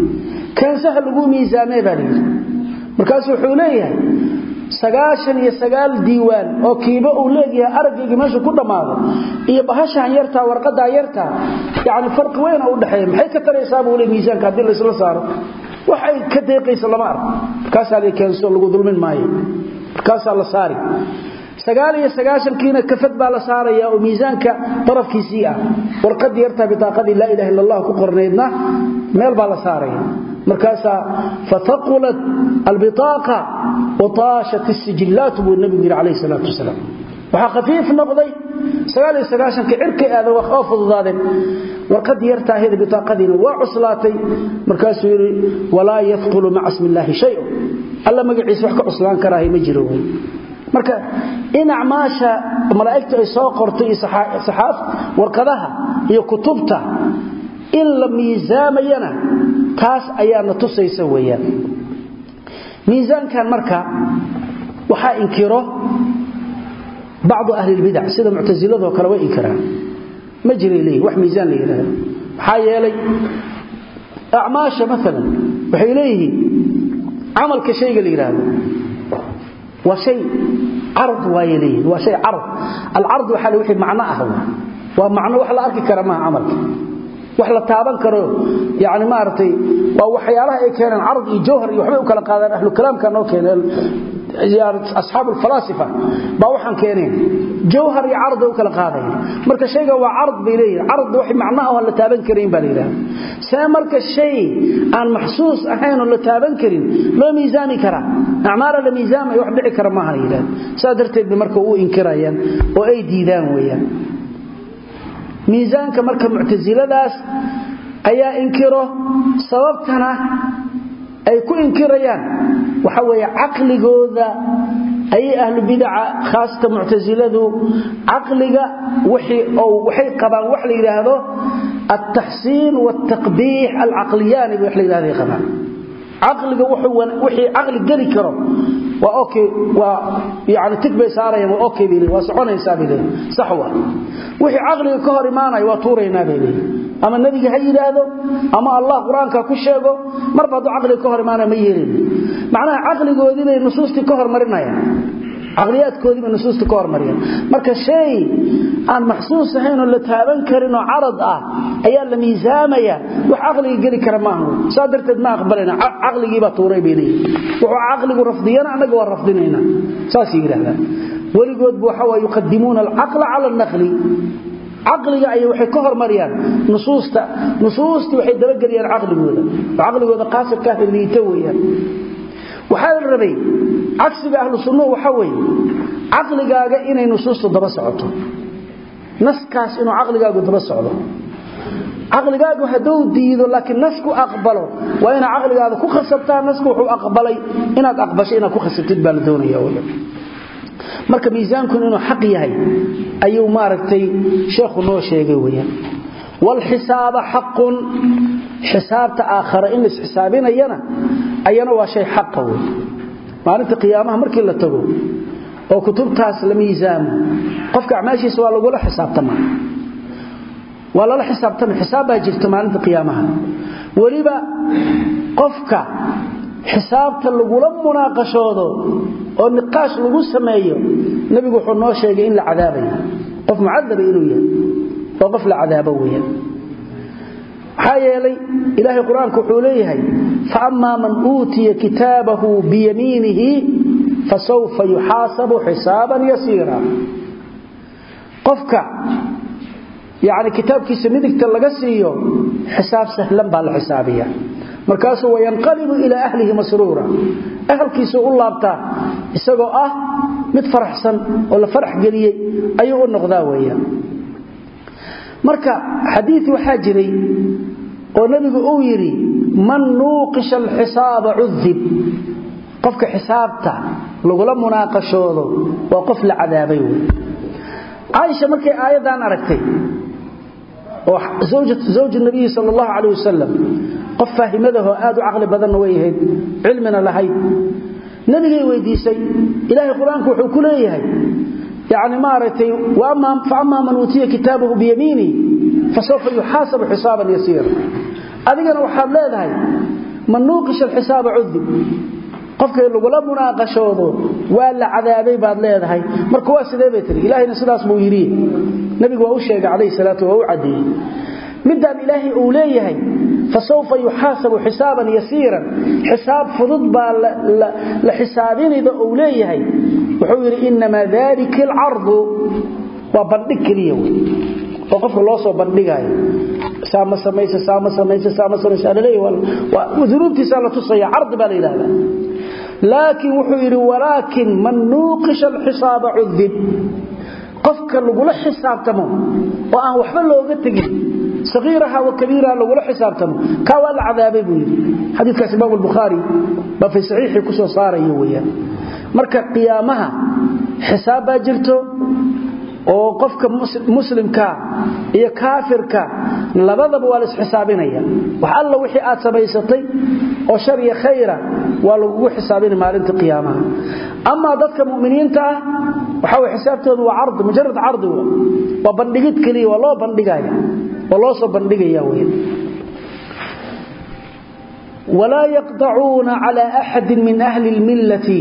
keensaha lagu miisaamee baa layidhi markaasu wuxuu leeyahay sagaashan iyo sagaal diiwaan oo kiibo uu leegyahay araggaygii meeshu ku dhammaado iyo bahashaan yartaa warqadaa yartaa yani farqi weyna u dhexeeya. Maxay ka taraysaa buu le miisaanka haddii laysla saaro? Wax ay ka deeqaysa lama arko. Markaasaa la keenso lagu dulmin maayo. Markaasaa la saari sagaal iyo sagaashankiina kafad baa la saaraya oo miisaanka darafkiisii ah. Warqadii yartaa bitaaqadii laa ilaha illa ku qornaydna meel baa la saaraya. Markaasaa fataqulat albitaaqa wataashat isijillaatu buu nabigu yidhi calayhi salaatu wasalaam. Waxaa khafiif noqday sagaal iyo sagaashanka cirkay aadan wax oo fududaadeen warqadii yartaa ahayd bitaaqadiina waa cuslaatay. Markaasuu yidhi walaa yadqulu maca shayun. Alla magaciisa wax ka cuslaan karaahay ma jiro marka in acmaasha malaa'igtu ay soo qortay iyo saxaaf warqadaha iyo kutubta in la miisaamayana taas ayaana tusaysa weeyaan. Miisaankan marka waxaa inkiro bacdu ahli lbidac sida muctasiladoo kale way inkiraan. Ma jiray leeyihiin wax miisaan la yidhahdo maxaa yeelay acmaasha maalan waxay leeyihiin camalka waa shay carad waayay leeyihiin waa shay carad. Alcard waxaa wixii macno ah waa macno wax la arki kara maaha camalka. Wax la taaban karo yani maaragtay waa waxyaalaha ay keeneen carad iyo jawhar iyo waxbay u kala qaadaan ahlu kalaamka noo keeneen asxaabu alfalaasifa baa waxaan keeneen jawhar iyo carad bay u kala qaadayaan marka shayga waa carad bay leeyihiin carad wax macno ah aan la taaban karayn baa la yidhaha see marka shay aan maxsuus ahayn oo la taaban karin loo miisaami karaa. Acmaala la miisaamay wax dhici kara maaha la oo sababtana ay ku inkirayaan. Waxa weeye caqligooda ayay ahlu bidaca khaasata muctasiladu caqliga waxay qabaan wax la yidhaahdo altaxsiin waaltaqbiix alcaqliyaani ba wax la yidhahday qabaan. Caqliga wixii caqli geli karo waa okay waa yani tig bay saarayaan waa okay bay leeyihiin waa soconaysaa wixii caqliga ka hor imaanaya waa tuuraynaa bay ama nebiga ha yidhaahdo ama allah qur'aanka ku sheego marba hadduu caqliga ka hor imaana ma yeelin. Macnaha caqligoodii bay nusuustii ka hormarinayaan caqliyaadkoodiiba nusuusta ka hormariyaan marka shay aan maxsuus ahayn oo la taaban karin oo carad ah ayaa la miisaamaya wax caqliga geli kara maaha saa darteed ma aqbalayna caqligiibaa tuuray bay leeyihiin wuxuu caqligu rafdiyana annaga waa rafdinayna. Saasay yidhahdaan weligoodba waxa waa yuqadimuuna alcaqla cala alnaqli caqliga ay waxay ka hormariyaan nusuusta. Nusuustii waxay dabageliyaan caqligooda. Oo caqligooda qaasirka ah liita weeyaan. Waxaa la rabay cagsiga ahlu sunnuhu waxa weeye caqligaaga inay nusuustu daba socoto. Naskaas inuu caqligaagu daba socdo. Caqligaagu hadduu diido laakiin nasku aqbalo waa inaad caqligaada ku khasabtaa nasku wuxuu aqbalay inaad aqbasho inaad ku khasabtid baa la doonaya weeyaan marka miisaankuna inuu xaq yahay ayuu maaragtay sheekhu noo sheegay weeyaan. Walxisaaba xaqun xisaabta aakhara in lais xisaabinayana ayana waa shay xaqa wey maalinta qiyaamaha markii la tago oo kutubtaas la miisaamo qofka acmaashiisa waa lagula xisaabtama waa lala xisaabtama xisaab baa jirta maalinta qiyaamaha. Weliba qofka xisaabta lagula munaaqashoodo oo niqaash lagu sameeyo nebigu wuxuu noo sheegay in la cadaabayo. Qof mucadaba inuu yahay oo qof la cadaabo weeyaan. Maxaa yeelay ilaahay qur'aanku wuxuu leeyahay faammaa man uutiya kitaabahu biyamiinihi fasawfa yuxaasabu xisaaban yasiira. Qofka yani kitaabkiisa midigta laga siiyo xisaab sahlan baa la xisaabiya markaasuu wayanqalibu ilaa ahlihi masruura. Ahalkiisu u laabtaa isagoo ah mid faraxsan oo la farax geliyey ayuu u noqdaa weeyaan. Marka xadiid waxaa jiray oo nebigu uu yidhi man nuuqisha alxisaaba cudib qofka xisaabta lagula munaaqashoodo waa qof la cadaabay wey caaisha markay aayaddan aragtay oo zawj nabiyi sal calayh wasalam qof faahimadahoo aad u caqli badanna way ahayd cilmina lahayd. Nebigay weydiisay ilaahay qur'aanku wuxuu ku leeyahay yani maaragtay faammaa man uutiya kitaabahu biyamiini fasawfa yuxaasabu xisaaban yasiira adigana waxaad leedahay man nuuqisha alxisaaba cudib qofkay lagula munaaqashoodo waa la cadaabay baad leedahay. Marka waa sidee bay tiri? Ilaahayna sidaas buu yidhi. Nabigu waa u sheegay calayhi salaatu waa u caddeeyey midaan ilaahay uu leeyahay fasawfa yuxaasabu xisaaban yasiiran. Xisaab fudud baa la xisaabinayda uu leeyahay. Wuxuu yidhi inamaa dalika alcardu waa bandhig qofka loo soo bandhigaayo saama samaysa saama samaysa saama samaysa. Laleeyahy dunuubtiisaa la tusaya cardi baa la yidhahdaa laakiin wuxuu yidhi walaakin man nuuqisha alxisaaba cudib qofka lagula xisaabtamo oo aan waxba looga kabiiraha lagula xisaabtamo kaa waa la cadaabay buu yidhi. Xadiikaas imaam albukhaari baa fii saxiixii ku soo saarayo weyaan marka qiyaamaha xisaab baa jirto oo qofka muslimka iyo kaafirka labadaba waa laisxisaabinaya wax alla wixii aad samaysatay oo shar iyo khayra waa lagugu xisaabina maalinta qiyaamaha. Amaa dadka muminiinta ah waxa w xisaabtoodu waa cardi mujarad cardi waa bandhigid keliya waa loo bandhigaya waa loo soo bandhigaya wey wlaa yaqdacuuna cala axadi min ahli اlmillati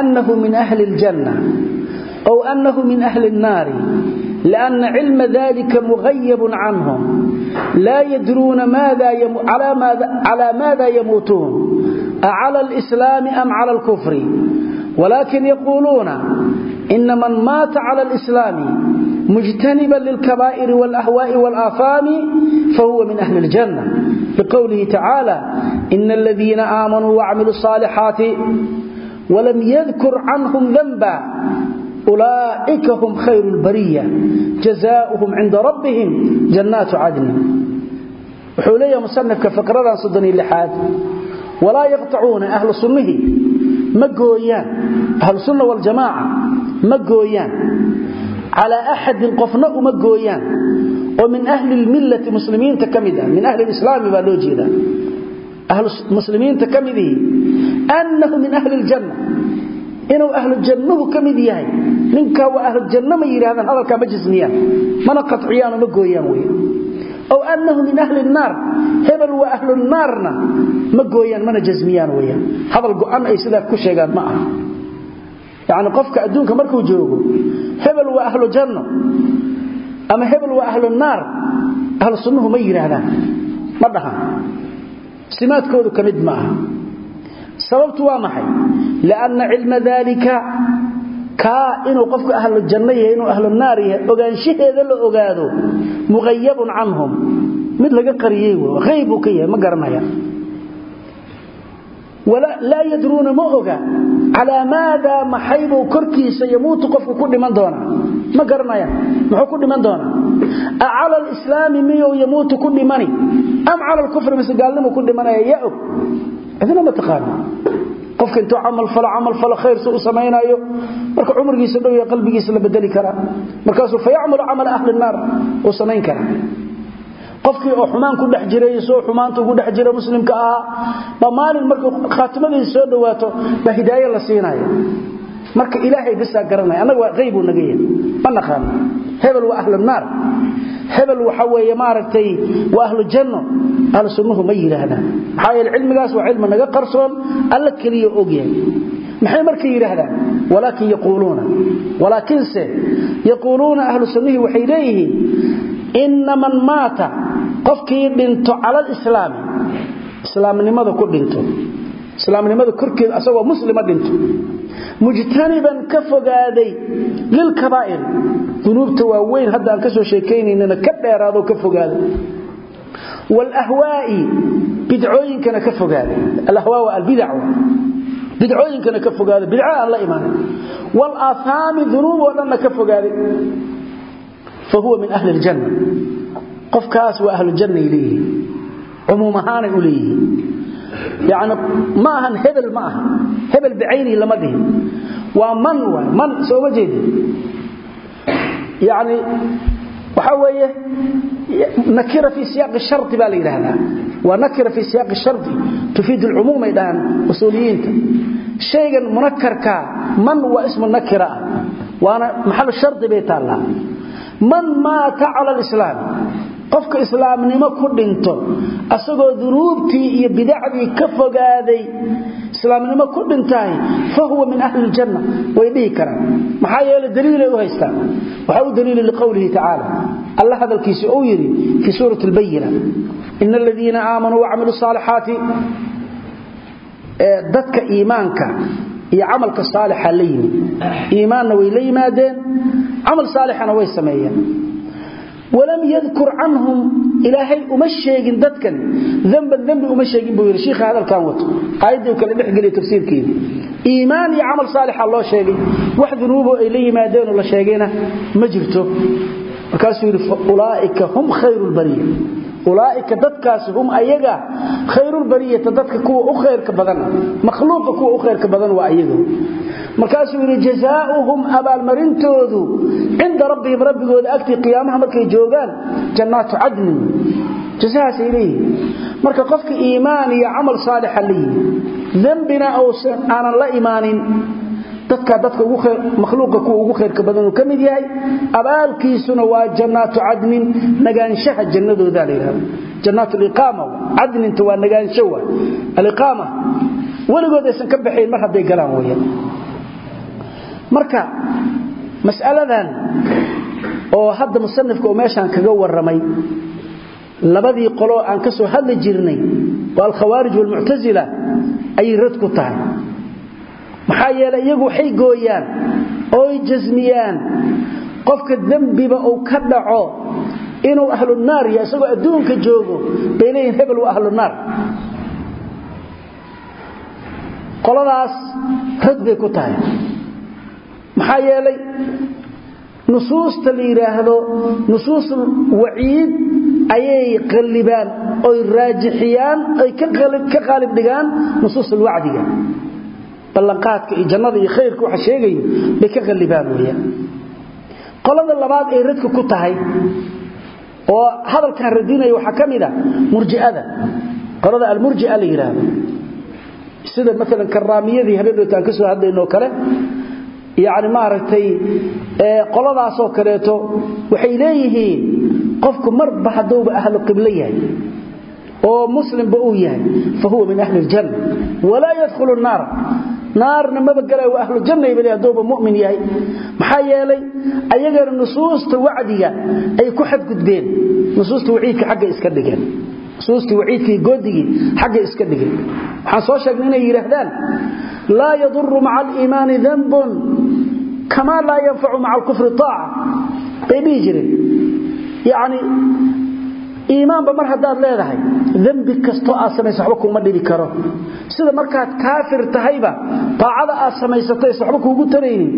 anahu min ahli اljanna w anahu min ahli nnaari lana cilma dalika muhayabun canhum laa yadruuna cala maada yamuutuun acala alslaami am cala alkufri walakin yaquuluuna ina man maata cala alslaami mujtaniban lilkabaa'iri walahwaai walaafaami fahuwa min ahli ljanna liqowlihi tacaala ina aladiina aamanuu wacamiluu salixaati walam yadkur canhum danba ulaaika hum khayru lbariya jazaauhum cinda rabbihim jannaatu cadni wuxuu leeyaha musanifka fikradan soddoniyo lixaad walaa yaqtacuuna ahlu sunnihi ma gooyaan ahlusunna waljamaaca ma gooyaan. Calaa axadin qofna uma gooyaan. Oo min ahli lmillati muslimiinta ka mid ah min ahli lislaami baa loo jeedaa. Muslimiinta ka midihii annahu min ahli ljanna inuu ahlujannuhu ka mid yahay. Ninka waa ahlujanno ma yidhahdaan hadalkaa ma jismiyaan mana qaciyaano ma gooyaan wey ow anahu min ahli naar hebel waa ahlu naarna ma gooyaan mana jasmiyaan weyaan hadal go'an ay sida ku sheegaan ma aha. Yacni qofka adduunka markuu joogo hebel waa ahlu janno ama hebel waa ahlu naar ahlu sunnuhu ma yidhaahdaan. Ma dhahan simaadkoodu ka ma aha sababtu waa maxay? Lianna cilma daalika kaa inuu qofku ahlu janno yahay inuu ahlu naar yahay ogaanshaheeda la ogaado muqayabun canhum. Mid laga qariyey w ayb buu ka yahay ma garanaya. Laa yadruuna ma oga calaa maadaa maxaybuu korkiisa yamuutu qofku ku dhiman doonaa? Ma garanaya muxuu ku dhiman doonaa? A cala miyuu yamuutu ku dhimani? Am cala alkufri mise gaalnimu ku dhimanaya yaa cidna ma taqaano qofka intuu camal falo camal falo khayr si u samaynayo marka cumrigiisa dhow ya qalbigiisa la bedeli karaa markaasuu fayacmalu camala ahli naar uu samayn karaa qofkii oo xumaan ku dhex jiray soo xumaanta ugu dhex jira muslimka ahaa ba maalin markuu khaatimadiisa soo dhowaato baa hidaaye la siinaya marka ilaahay bisaa garanaya annaga waa qaybuu naga yahay ma naqaano hebel waa ahlu naar. Hebel waxa weeye maaragtay waa ahlu janno. Ahlu sunnuhu ma yidhaahdaan maxaa yeele waa cilmi naga qarsoon alla keliya ogyahay maxay marka yidhaahdaan walaakin yaquuluuna. Walaakinse yaquuluuna ahlu sunnihii waxay leeyihiin inna man maata qofkii dhinto cala alislaami islaamnimada ku dhinto. Islaamnimada korkeeda asagoo muslima dhinto mujtaniban ka fogaaday lilkabaa'ir dunuubta waaweyn hadda aan ka soo sheekaynaynana ka dheeraadoo ka fogaaday. Waalahwaa'i bidcooyinkana ka fogaaday. Alahwaa waa albidac bidcooyinkana ka fogaaday. Bidco aan la imaanin. Waalaahaami dunuub oo dhanna ka fogaaday. Fa huwa min ahli ljanna qofkaas waa ahlujanna ay leeyihiin. Cumuum ahaanay u leeyihiin yani ma ahan hebel ma aha hebel bicaynihi lama dhihin. Waa man waay? Man sooma jeedi yani waxaa weeye nakira fii siyaaqi shardi baa la yidhaahdaa. Waa nakira fii siyaaqi shardi. Tufiid alcumuum ay dhahaan usuuliyiinta. Shaygan munakarkaa man waa ismu nakira. Ah waana maxal shardi bay taallaa. Man maata cala alislaam qofka islaamnimo ku dhinto asagoo dunuubtii iyo bidacdii ka fogaaday islaamnimo ku dhintahay fa min ahli ljanna way dhihi karaan. Maxaa yeele daliilay u haystaan? Waxaa u daliila liqowlihi tacaala alla hadalkiisi uu yidhi fii suurati lbayina ina aladiina aamanuu wacamiluu saalixaati dadka iimaanka iyo camalka saalixa la way la yimaadeen camal way sameeyeen walam yadkur canhum ilaahay uma sheegin dadkan. Damban dembi uma sheegin buu yidhi shiikha hadalkan wato. Aayaddii u kala dhexgeliya tafsiirkeedii iimaan iyo camal saalixa loo sheegay. Wax dunuubo ay la yimaadeenoo la sheegayna ma jirto. Markaasuu yidhi ulaa'ika hum khayru lbariya ulaaika dadkaasi hum ayaga khayrulbariyata dadka kuwa u khayrka badan makhluuqa kuwa markaasuu yidhi jazaauhum abaalmarintoodu cinda rabbihim rabbigooda agtii qiyaamaha markay joogaan jannaatu cadnin. Jazahaasay leeyihiin marka qofka iimaan iyo camal saalixa la yihi dembina uusan aanan la imaanin dadka dadka makhluuqa kuwa ugu khayrka badan uu ka mid yahay abaalkiisuna waa jannaatu cadnin nagaanshaha jannadooda la yidhahdo jannaat aliqaama cadninta waa nagaansho waa. Aliqaama weligood aysan ka baxayn mar hadday galaan weeyaan marka mas'aladan oo hadda musanifka uu meeshaan kaga warramay labadii qoloo aan ka soo hadli jirnay waa alkhawaarij waalmuctasila ayay rad ku tahay. Maxaa yeelay iyagu waxay gooyaan ooy jasmiyaan qofka dembiba uu ka dhaco inuu ahlu naar yahay isagoo adduunka joogo bay leeyihiin hebel waa ahlu naar qoladaas rad bay ku tahay maxaa yeelay nusuusta la yidhaahdo nusuusul waciid ayay qallibaan oy raajixiyaan oy ka qaalib dhigaan nusuusul wacdiga. Ballanqaadka iyo jannada iyo khayrka waxa sheegayo bay ka qallibaan weeyaan qolada labaad ay radka ku tahay oo hadalkan radinaya waxaa ka mid a murji'ada. Qolada almurji'a la yidhaahdo. Sida maalan karaamiyadii habeendoota aan ka soo hadlaynoo kale yacni maaragtay qoladaasoo kaleeto waxay leeyihiin qofku marba haduuba ahlu qiblo yahay oo muslimba uu yahay fa min ahli aljanna. Walaa yadkhulu an-nar naarna maba galay waa ahlu janna ibadi haduuba mu'min yahay. Maxaa yeelay ayagana nusuusta wacdiga ay ku xadgudbeen. Nusuusta waciidka xagga iska dhigeen nusuusta waciidka goodigii xagga iska dhigeen. Waxaan soo sheegnay inay yiraahdaan laa yadurru maca al-iimaani dhanbun kama laa yanfacu maca al-kufri taa'a bay dhihi jireen iimaanba mar haddaad leedahay dembi kastoo aad samaysa waxba kuuma dhibi karo. Sida markaad kaafir tahayba taacada aad samaysatay waxba kuugu taraynin.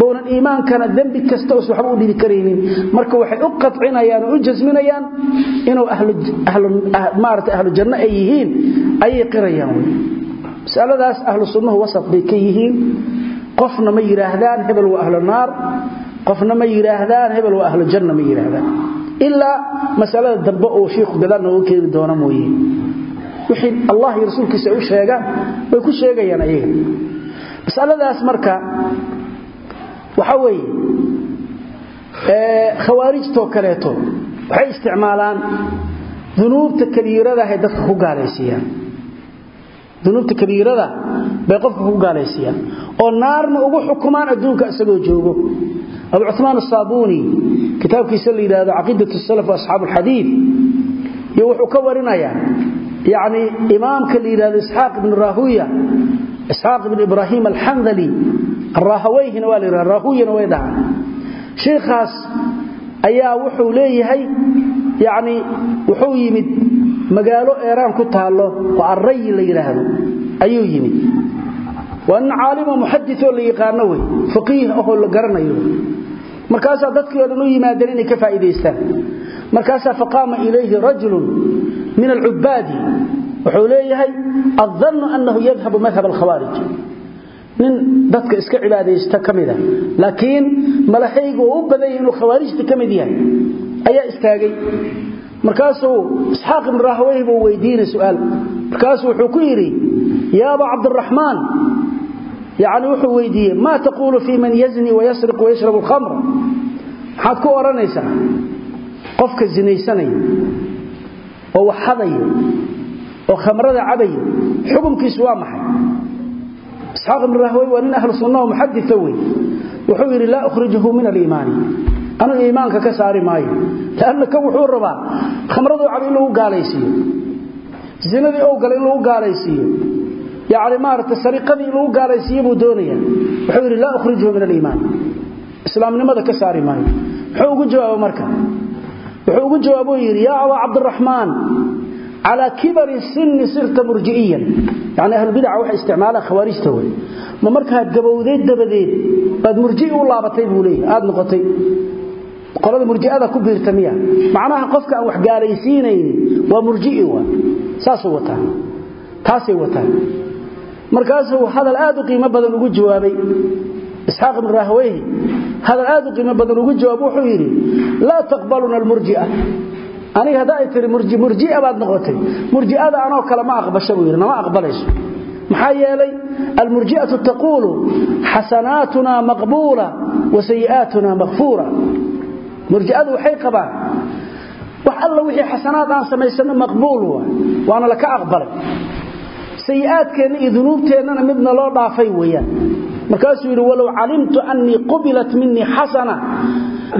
Bownan iimaankana dembi kasta us waxba u dhibi karaynin. Marka waxay u qadcinayaan oo u jasminayaan inuu maarata ahlu janno ay yihiin ayay qirayaan masaladaas ahlu sunnuhu wasat bay ka yihiin. Qofna ma yidhaahdaan hebel waa ahlu naar qofna ma yidhaahdaan hebel waa ahlu janna ma yidhaahdaan ilaa masalada dambe oo shiikhu gadaal nooga keeni doona mooye. Wixii allah iyo rasuulkiisa ay u way ku sheegayaan ayaga. Masaladaas marka waxa weeye khawaarijtoo kaleeto waxay isticmaalaan dunuubta kabiirada ay dadka ku gaalaysiiyaan. Dunuubta kabiirada bay qofka ku gaalaysiiyaan. Oo naarna ugu xukumaan adduunka isagoo joogo abu cumaan asaabuni kitaabkiisa la yidhaahdo caqiidatu salaf asxaabu alxadiid iyo wuxuu ka warinayaa yacni imaamka la yidhahdo isxaaq ibnu rahuya isxaaq ibnu ibraahim alxandali arahawayhina waa la yidhahda rahuyana way dhahaan. Sheikhaas ayaa wuxuu leeyahay yacni wuxuu yimid magaalo eeraan ku taallo oo arrayi la yidhaahdo ayuu yimid. Waa nin caalimo muxaditoo la markaasaa dadkii o dhan u yimaadeen inay ka faa'iidaystaan. markaasaa faqaama ilayhi rajulun min alcubbaadi wuxuu leeyahay addannu annahu yadhabu madhab alkhawaarij. nin dadka iska cibaadaysta ka mida laakiin malaxaygu u badanyay inuu khawaarijta ka mid yahay. ayaa istaagay. markaasuu isxaaq ibnu rahweyh buu weydiinay su'aal. markaasuu wuxuu ku yidhi yaa aba cabdiraxmaan yacni wuxuu weydiiyey maa taquulu fii man yazni wayasriq wayashrabu alkhamra maxaad ku odhanaysaa qofka zinaysanaya oo wax hadaya oo khamrada cabaya xukumkiisu waa maxay? Isxaaq ibnu rahwey waa nin ahlu sunna oo muxadita wey wuxuu yidhi laa ukhrijuhu min aliimaani anuu iimaanka ka saari maayo. Lanna ka wuxuu rabaa khamraduu caba in lagu gaalaysiiyo. Zinadii ou gala gaalaysiiyo yani maarata sariqadii lagu gaalaysiiyo buu doonaya wuxuu yidhi laa ukhrijuhu min aliimaan. Islaamnimada ka saari maayo. Muxuu ugu jawaaba marka. Wuxuu ugu jawaabuu yidhi yaa abaa cabdiraxmaan calaa kibari sinni sirta murji'iyan. Yani ahlubidaca waxay isticmaalaan khawaarijta wey ma markaad gabowday dabadeed baad murji'i u laabatay buu leeyahy aad noqotay. Qolada murji'ada ku biirta miya. Macnaha qofka aan wax gaalaysiinaynin waa murji'i wataan markaasuu hadal aad u qiimo badan ugu jawaabay. Isxaaq ibnu rahweyhi hadal aad u qiimo badan ugu jawaab wuxuu yidhi laa taqbaluna almurji'a. Aniga hadda ay tiri murji'a baad noqotay. Murji'ada anoo kale ma aqbasho buu nama aqbalayso. Maxaa yeelay almurji'atu taquulu xasanaatuna maqbuula wa sayi'aatuna makfuura murji'adu waxay qabaan wax alla wixii xasanaad aan samaysano maqbuul waa waana laka aqbalay sayi'aadkeenna iyo dunuubteennana midna loo dhaafay weeyaan. Markaasuu yidhi walow calimtu annii qubilat minii xasana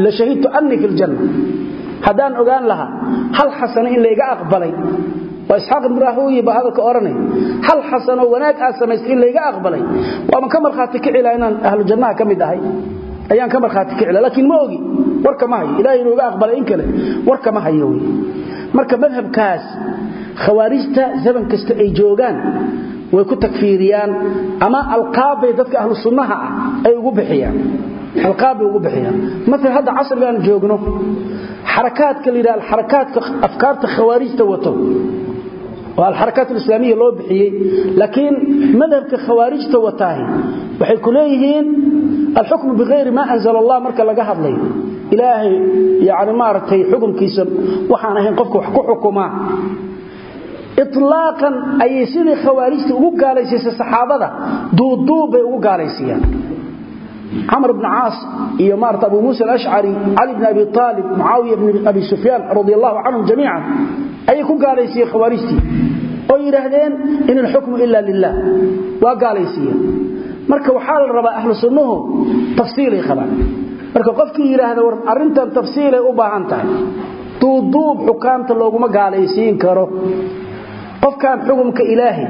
la shahidtu annii fi ljanna haddaan ogaan lahaa hal xasano in layga aqbalay? Waa isxaaq ibnu rahwiyi baa hadalka odhanay hal xasanoo wanaag aad samaystay in layga aqbalay? Waaban ka markhaati kici laha inaan ahlu jannaha ka mid ahay? Ayaan ka markhaati kici laha laakiin ma ogi. Warka ma hayo. Ilahay inuu iga aqbalay in kale. Warka ma hayo wey marka madhabkaas khawaarijta zaman kasta ay joogaan way ku takfiiriyaan ama alqaabbay dadka ahlu sunnaha ah ay ugu bixiyaan. Alqaabbay ugu bixiyaan. Maala hadda casrigaan joogno xarakaadka la yidhaha alxarakaadka afkaarta khawaarijta wato oo alxarakaat alislaamiya loo bixiyey laakiin madhabka khawaarijta wataahi waxay ku leeyihiin alxukmu bikayri maa anzala allah marka laga hadlayo ilaahay yani maaragtay xukumkiisa waxaan ahayn qofka wax ku xukumaa ilaaqan ayay sidii khawaarijta ugu gaalaysiisa saxaabada. Duuduub bay ugu gaalaysiiyaan. Camr bn caas iyo maarata abu muusa alashcari cali bn abi aalib mucaawiya bn abi sufyaan radi allahu canhum jamiican ayay ku gaalaysiiyeen khawaarijtii oo yidhaahdeen in alxukmu ila lilah waa gaalaysiiyeen. Marka waxaa la rabaa ahlu sunnuhu tafsiilay qabaan. Marka qofkii yidhaahda war arrintan tafsiilay u baahan tahay. Duuduub xukaamta looguma gaalaysiin karo qofkan xukumka ilaahay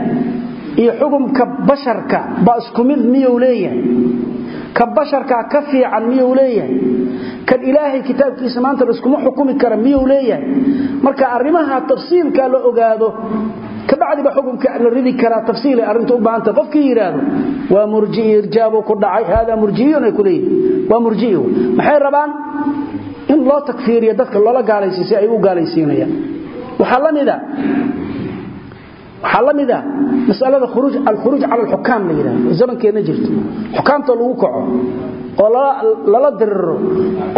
iyo xukumka basharka baa isku mid miyuu leeyahay? Ka basharka ka fiican miyuu leeyahay? Kan ilaahay kitaabkiisa maanta iskuma xukumi kara miyuu leeyahay? Marka arrimaha tafsiilka la ogaado kabacdiba xukumka la ridi karaa tafsiil ay arrintu u baahanta. Qofkii yiraahdo waa murji'i irjaabu ku dhacay. Hada murji'un ay kuleeyeen waa murji'i maxay rabaan in loo takfiiriyo dadka loola gaalaysiiyo si ay u gaalaysiinayaan? Waxa la mida waxa la mida mas'alada khuruuj al-khuruuj ala al-hukam la yiraahdo zamankeena jirto. Xukaamta lagu kaco oo lala diriro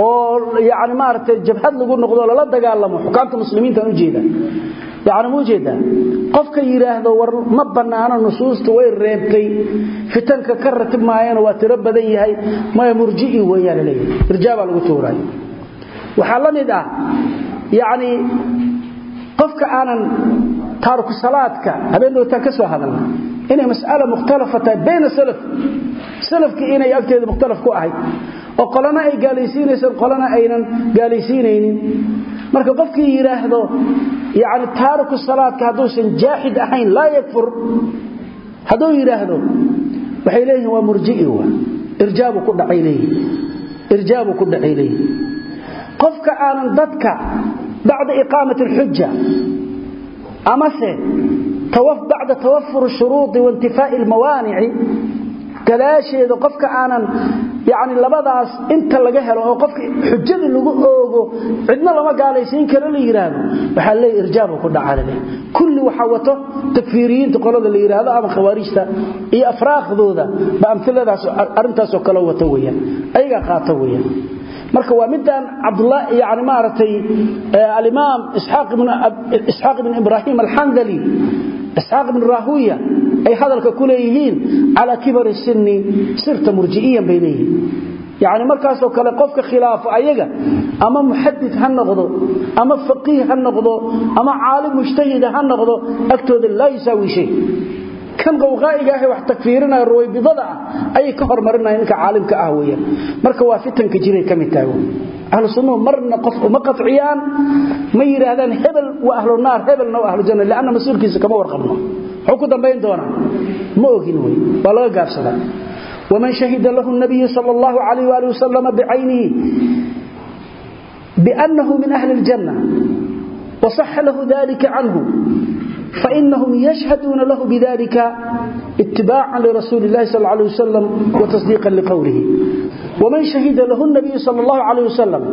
oo yaani maartay jabhad lagu noqdo lala dagaalamo xukaamta muslimiinta u jeeda yaani muu jeeda qofka yiraahdo war ma banaano nusuusta way reebtay fitanka ka ratib waa tiro badan yahay ma murji'i weeyaan leeyahay. Irjaaba lagu tuuray waxa la mid ah yaani qofka aanan taariku salaadka habeenootan ka soo hadalna inay mas'ala mukhtalafata bayna salaf salafki inay agteeda mukhtalaf ku ahay oo qolana ay gaalaysiinaysan qolana aynan marka qofkii yiraahdo yaani taariku salaadka haduusan jaahid ahayn la yakfur haduu yiraahdo waxay leeyihiin waa murji'i waa irjaabu ku dhacay leeyihiin. Qofka aanan dadka bacda iqaamati alxujja amase bacda tawafur shuruudi waintifaa'i lmawaanici gadaasheeda qofka aanan yani labadaas inta laga helo oo qofka xujada lagu oogo cidna lama gaalaysiin karo la yidhaahdo waxaa leeya irjaab ku dhacale kulli waxaa wato takfiiriyiinta qolada la yidhaahdo ama khawaarijta iyo afraaqdooda ba amiladaas arrintaasoo kale wato weyaan ayagaa qaata marka waa midaan abdullah yaani maaratay al-imam ishaq ibn ishaq ibn ibrahim al-handali ishaq ibn rahuya ay hadalka ku leeyihiin ala kibar sinni sirta murji'iyan bayleeyihiin yaani markaas oo kale qofka khilaafo ayaga ama muhaddith ha noqdo ama faqih ha noqdo ama aalim mujtahid ha noqdo agtooda la yisaawi shay kan qowqaa'iga ah ee wax takfiirinaya ruwaybibada ah ka hormarinayaan ninka caalimka ah weyaan marka waa fitanka jiray ka mid tahay. Ahlu sunnuhu marna qof uma qatciyaan ma yidhaahdaan hebel waa ahlu naar hebelna waa ahlu janna lianna mas'uulkiisa kama warqabno. Muxuu ku dambayn ma ogin wey waa laga waman shahida lahu nabiyu sal allahu calayh waali wasalama biannahu min ahli ljanna wasaxa lahu dalika canhu فإنهم يشهدون له بذلك اتباعا لرسول الله صلى الله عليه وسلم وتصديقا لقوله ومن شهد له النبي صلى الله عليه وسلم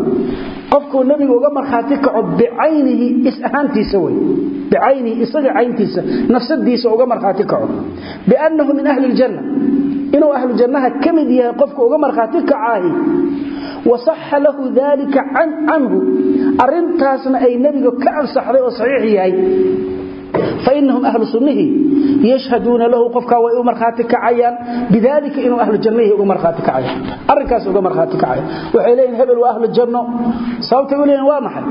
قفك النبي وقمر خاتك بعينه إسأهانتي سوي بعينه إسأل عينتي نفس الديس وقمر خاتك بأنه من أهل الجنة إنه أهل الجنة كمد يقفك وقمر خاتك عاهي وصح له ذلك عن عنه أرنتاسنا أي نبي كأن صحيح وصحيح يهي fainahum ahlu sunnihi yashhaduuna lahu qofkaa way u marhaati kacayaan bidalika inuu ahlu jannihii uga marhaati kacayo arrinkaas uga marhaati kacayo waxay leeyihiin hebel waa ahlu janno sababtay u leeyihiin waa maxay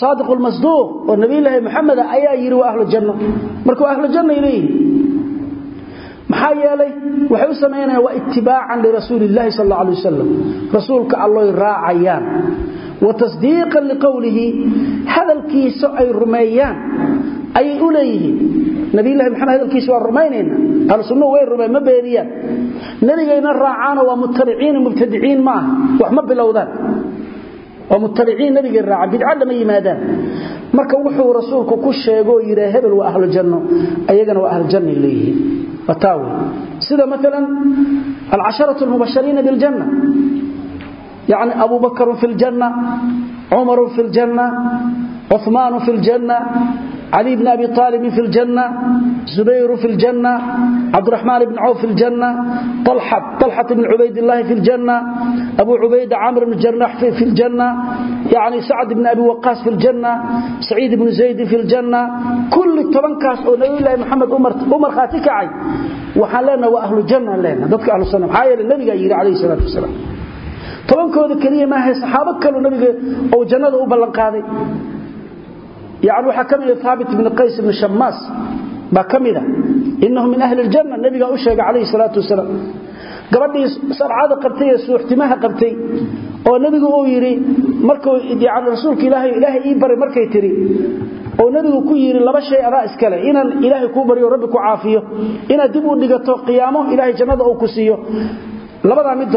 saadiq lmasduuq oo nabiylaahi muxameda ayaa yidhi waa ahlu janno marka waa ahlu janna leeyihiin maxaa yeelay waxay u sameeyeen waa ittibaacan li rasuulillahi sallallahu alayhi wasallam. Rasuulka allah raacayaan. Wa tasdiiqan li qawlihi hadalkiisa ay rumeeyaan. Ay u leeyihiin. Nabiillahi maxamed hadalkiisa waa rumeynayna ahlu sunna way rumeeyeen ma beeniyaan nabigayna raacaan waa muttabi'in mubtadi'in ma wax ma bilowdaan. Waa muttabi'in nabiga raaca bid'a lama yimaadaan. Marka wuxuu rasuulku ku sheego hebel waa ahlu janno. Ayagana waa ahlu janno leeyihiin fataawi sida maalan alcasharatu lmubashariina biljanna. Yani abu bakrun fi ljanna cumarun fi ljanna cumaanu fi ljanna cali bn abi aalibin fi ljanna zubayru fi ljanna cabdiraxmaan ibn cawf fi ljanna alxat ibn cubaydillaahi fi ljanna abu cubayda camr ibn jarnax fi ljanna yani sacd ibn abi waqaas fi ljanna saciid ibnu zaydin fi ljanna kulli tobankaas oo nabiyulaahi maxamed u markhaati kacay waxaan leenaha waa ahlujannan leenaha dadka ahlusana maxaa yeele nabigaa yidhi calayhi salaatu wasalaam tobankooda keliya maaha saxaabo kaloo nabiga ou jannada u ballanqaaday yani waxaa ka mida haabit ibn qays ibn shammaas baa ka mida innahu min ahli aljanna nabigaa u sheegay calayhi salaatu wasalaam. Gabadhii sarcada qabtay ee suuxtimaha qabtay oo nabigu uu yidhi markuu yani rasuulka ilaahay ilaahay ii baray markay tiri oo nabigu ku yiri laba shay adaa iskale inaan ilaahay ku bariyo rabbi ku caafiyo inaad dib u dhigato qiyaamo ilaahay jannada uu ku siiyo. Labadaa mid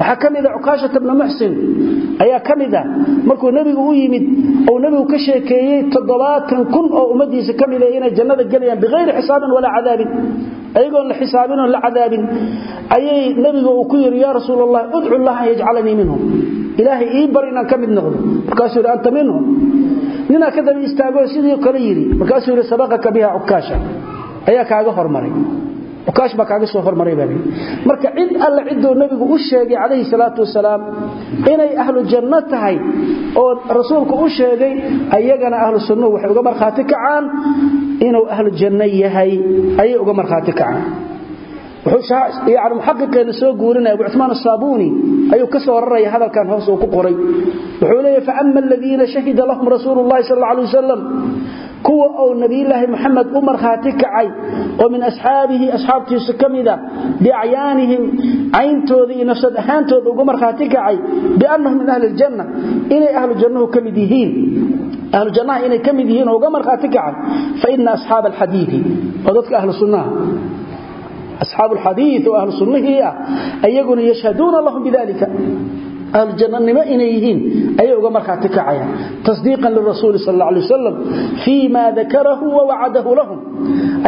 waxaa ka mid a cukaashat ibnu muxsin ayaa markuu nebigu u yimid ou nebigu ka sheekeeyey toddobaatan kun oo ummadiisa ka mid a inay jannada gelayaan bikayri xisaabin walaa cadaabin. Ayagoon la xisaabin oon la ayay nebigu uu ku yidhi yaa rasuul allah udcu minhum. Ilaahay ii bar inaan ka mid noqdo. Markaasuu yidhi anta minhum ninaa ka sidii kale yidhi markaasuu yidhi sabaqaka biha cukaasha kaaga hormaray ukaash baa kaaga soo hormaray baa marka cid alla ciduu nabigu u sheegay calayhi salaatu wasalaam inay ahlu janno tahay oo rasuulku u sheegay ayagana ahlu sunnuhu waxay uga markhaati kacaan inuu ahlu janno yahay ayay uga markhaati kacaan muxaqiqeena soo guurinaya abu cuthmaan asaabuuni ayuu ka soo raraya hadalkan hoos uu ku qoray. Wuxuu leeyahy faama aladiina shahida lahum rasuulu llahi sal alla alay wasalam kuwa uu nabiyulaahi maxamed u kacay oo min asxaabihi asxaabtiisa ka mida biacyaanihim cayntooda iyo nafsad ahaantooda uga markhaati kacay biannahum min ahli ljanna inay ahlu jannahu ka yihiin. Ahlu jannaha inay ka yihiin oo uga markhaati kacay. Fa ina asxaaba alxadiidi oo dadka ahlu sunnaha asxaabu alxadiid oo ahlu sunnihii ah ayaguna yashhaduuna lahum bidalika ahlu jannanimo inay yihiin ayay uga markhaati kacayaan tasdiiqan lirasuuli sal alla alay wasalam fii ma dakarahu wa wacadahu lahum.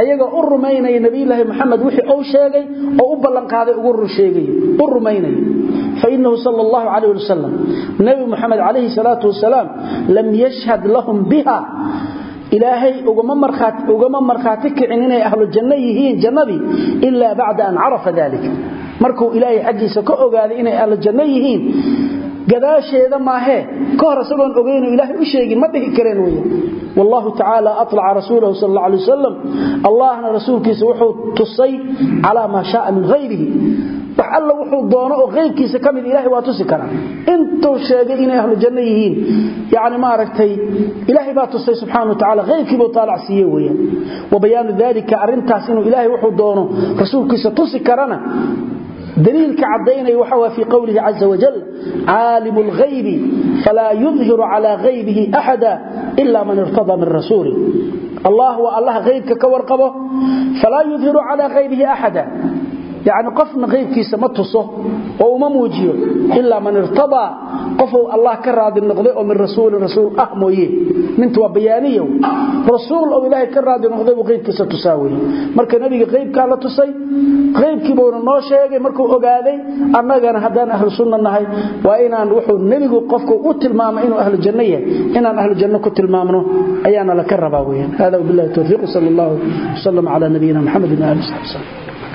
Ayagoo u rumaynaya nabiyulaahi moxamed wixii uu sheegay oo u ballanqaaday ugu run sheegay u rumaynaya. Fainahu sal allahu calayh wasalam nebi moxamed calayhi salaatu wasalaam lam yashhad lahum biha ilaahay ugama markhaati kicin inay ahlu janno yihiin jannadii ilaa bacda an carafa dalika markuu ilaahay xaggiisa ka ogaaday inay ahlu janno yihiin gadaasheeda maahee ka hor isagoon ogaynu ilaahay u sheegin ma dhihi kareen wey wallahu tacaala alaca rasuulahu sal alla alay wasalam allahna rasuulkiisa wuxuu tusay calaa maa shaaa min hayrihi alla wuxuu doono oo qaybkiisa ka mid ilaahay waa tusi karaa intuu sheegay inay ahlu janno yihiin yacni maaragtay ilaahay baa tusay subxaana wa tacala taalac siiye weeyaan. Wa bayaanu daalika arrintaas inuu ilaahay wuxuu doono rasuulkiisa tusi karana. Dliilka cadaynaya waxa waa fii qowlihi caza wajal caalimu اlghaybi falaa yudhiru calaa haybihi axada ila man irtadaa min rasuuli. Allah waa allaha haybka ka warqabo falaa yudhiru yani qofna qaybkiisa ma tuso oo uma muujiyo ilaa man irtadaa qofuu allah ka raadi noqday oo min rasuulin rasuul ah mooye. Minta waa bayaaniya rasuul oo ilaahay ka raadi noqday buu qaybkiisa tusaa weye marka nebiga qaybkaa la tusay qaybkiibuuna noo sheegay markuu ogaaday annagana haddaan ahlu sunna nahay waa inaan wuxuu nebigu qofku u tilmaamay inuu ahlu janno yahay. Inaan ahlu janno ku tilmaamno ayaana laka rabaa weyaan hada wabilahi towfiiq sal allahu wasalam cala nabiyina maxamed ali sali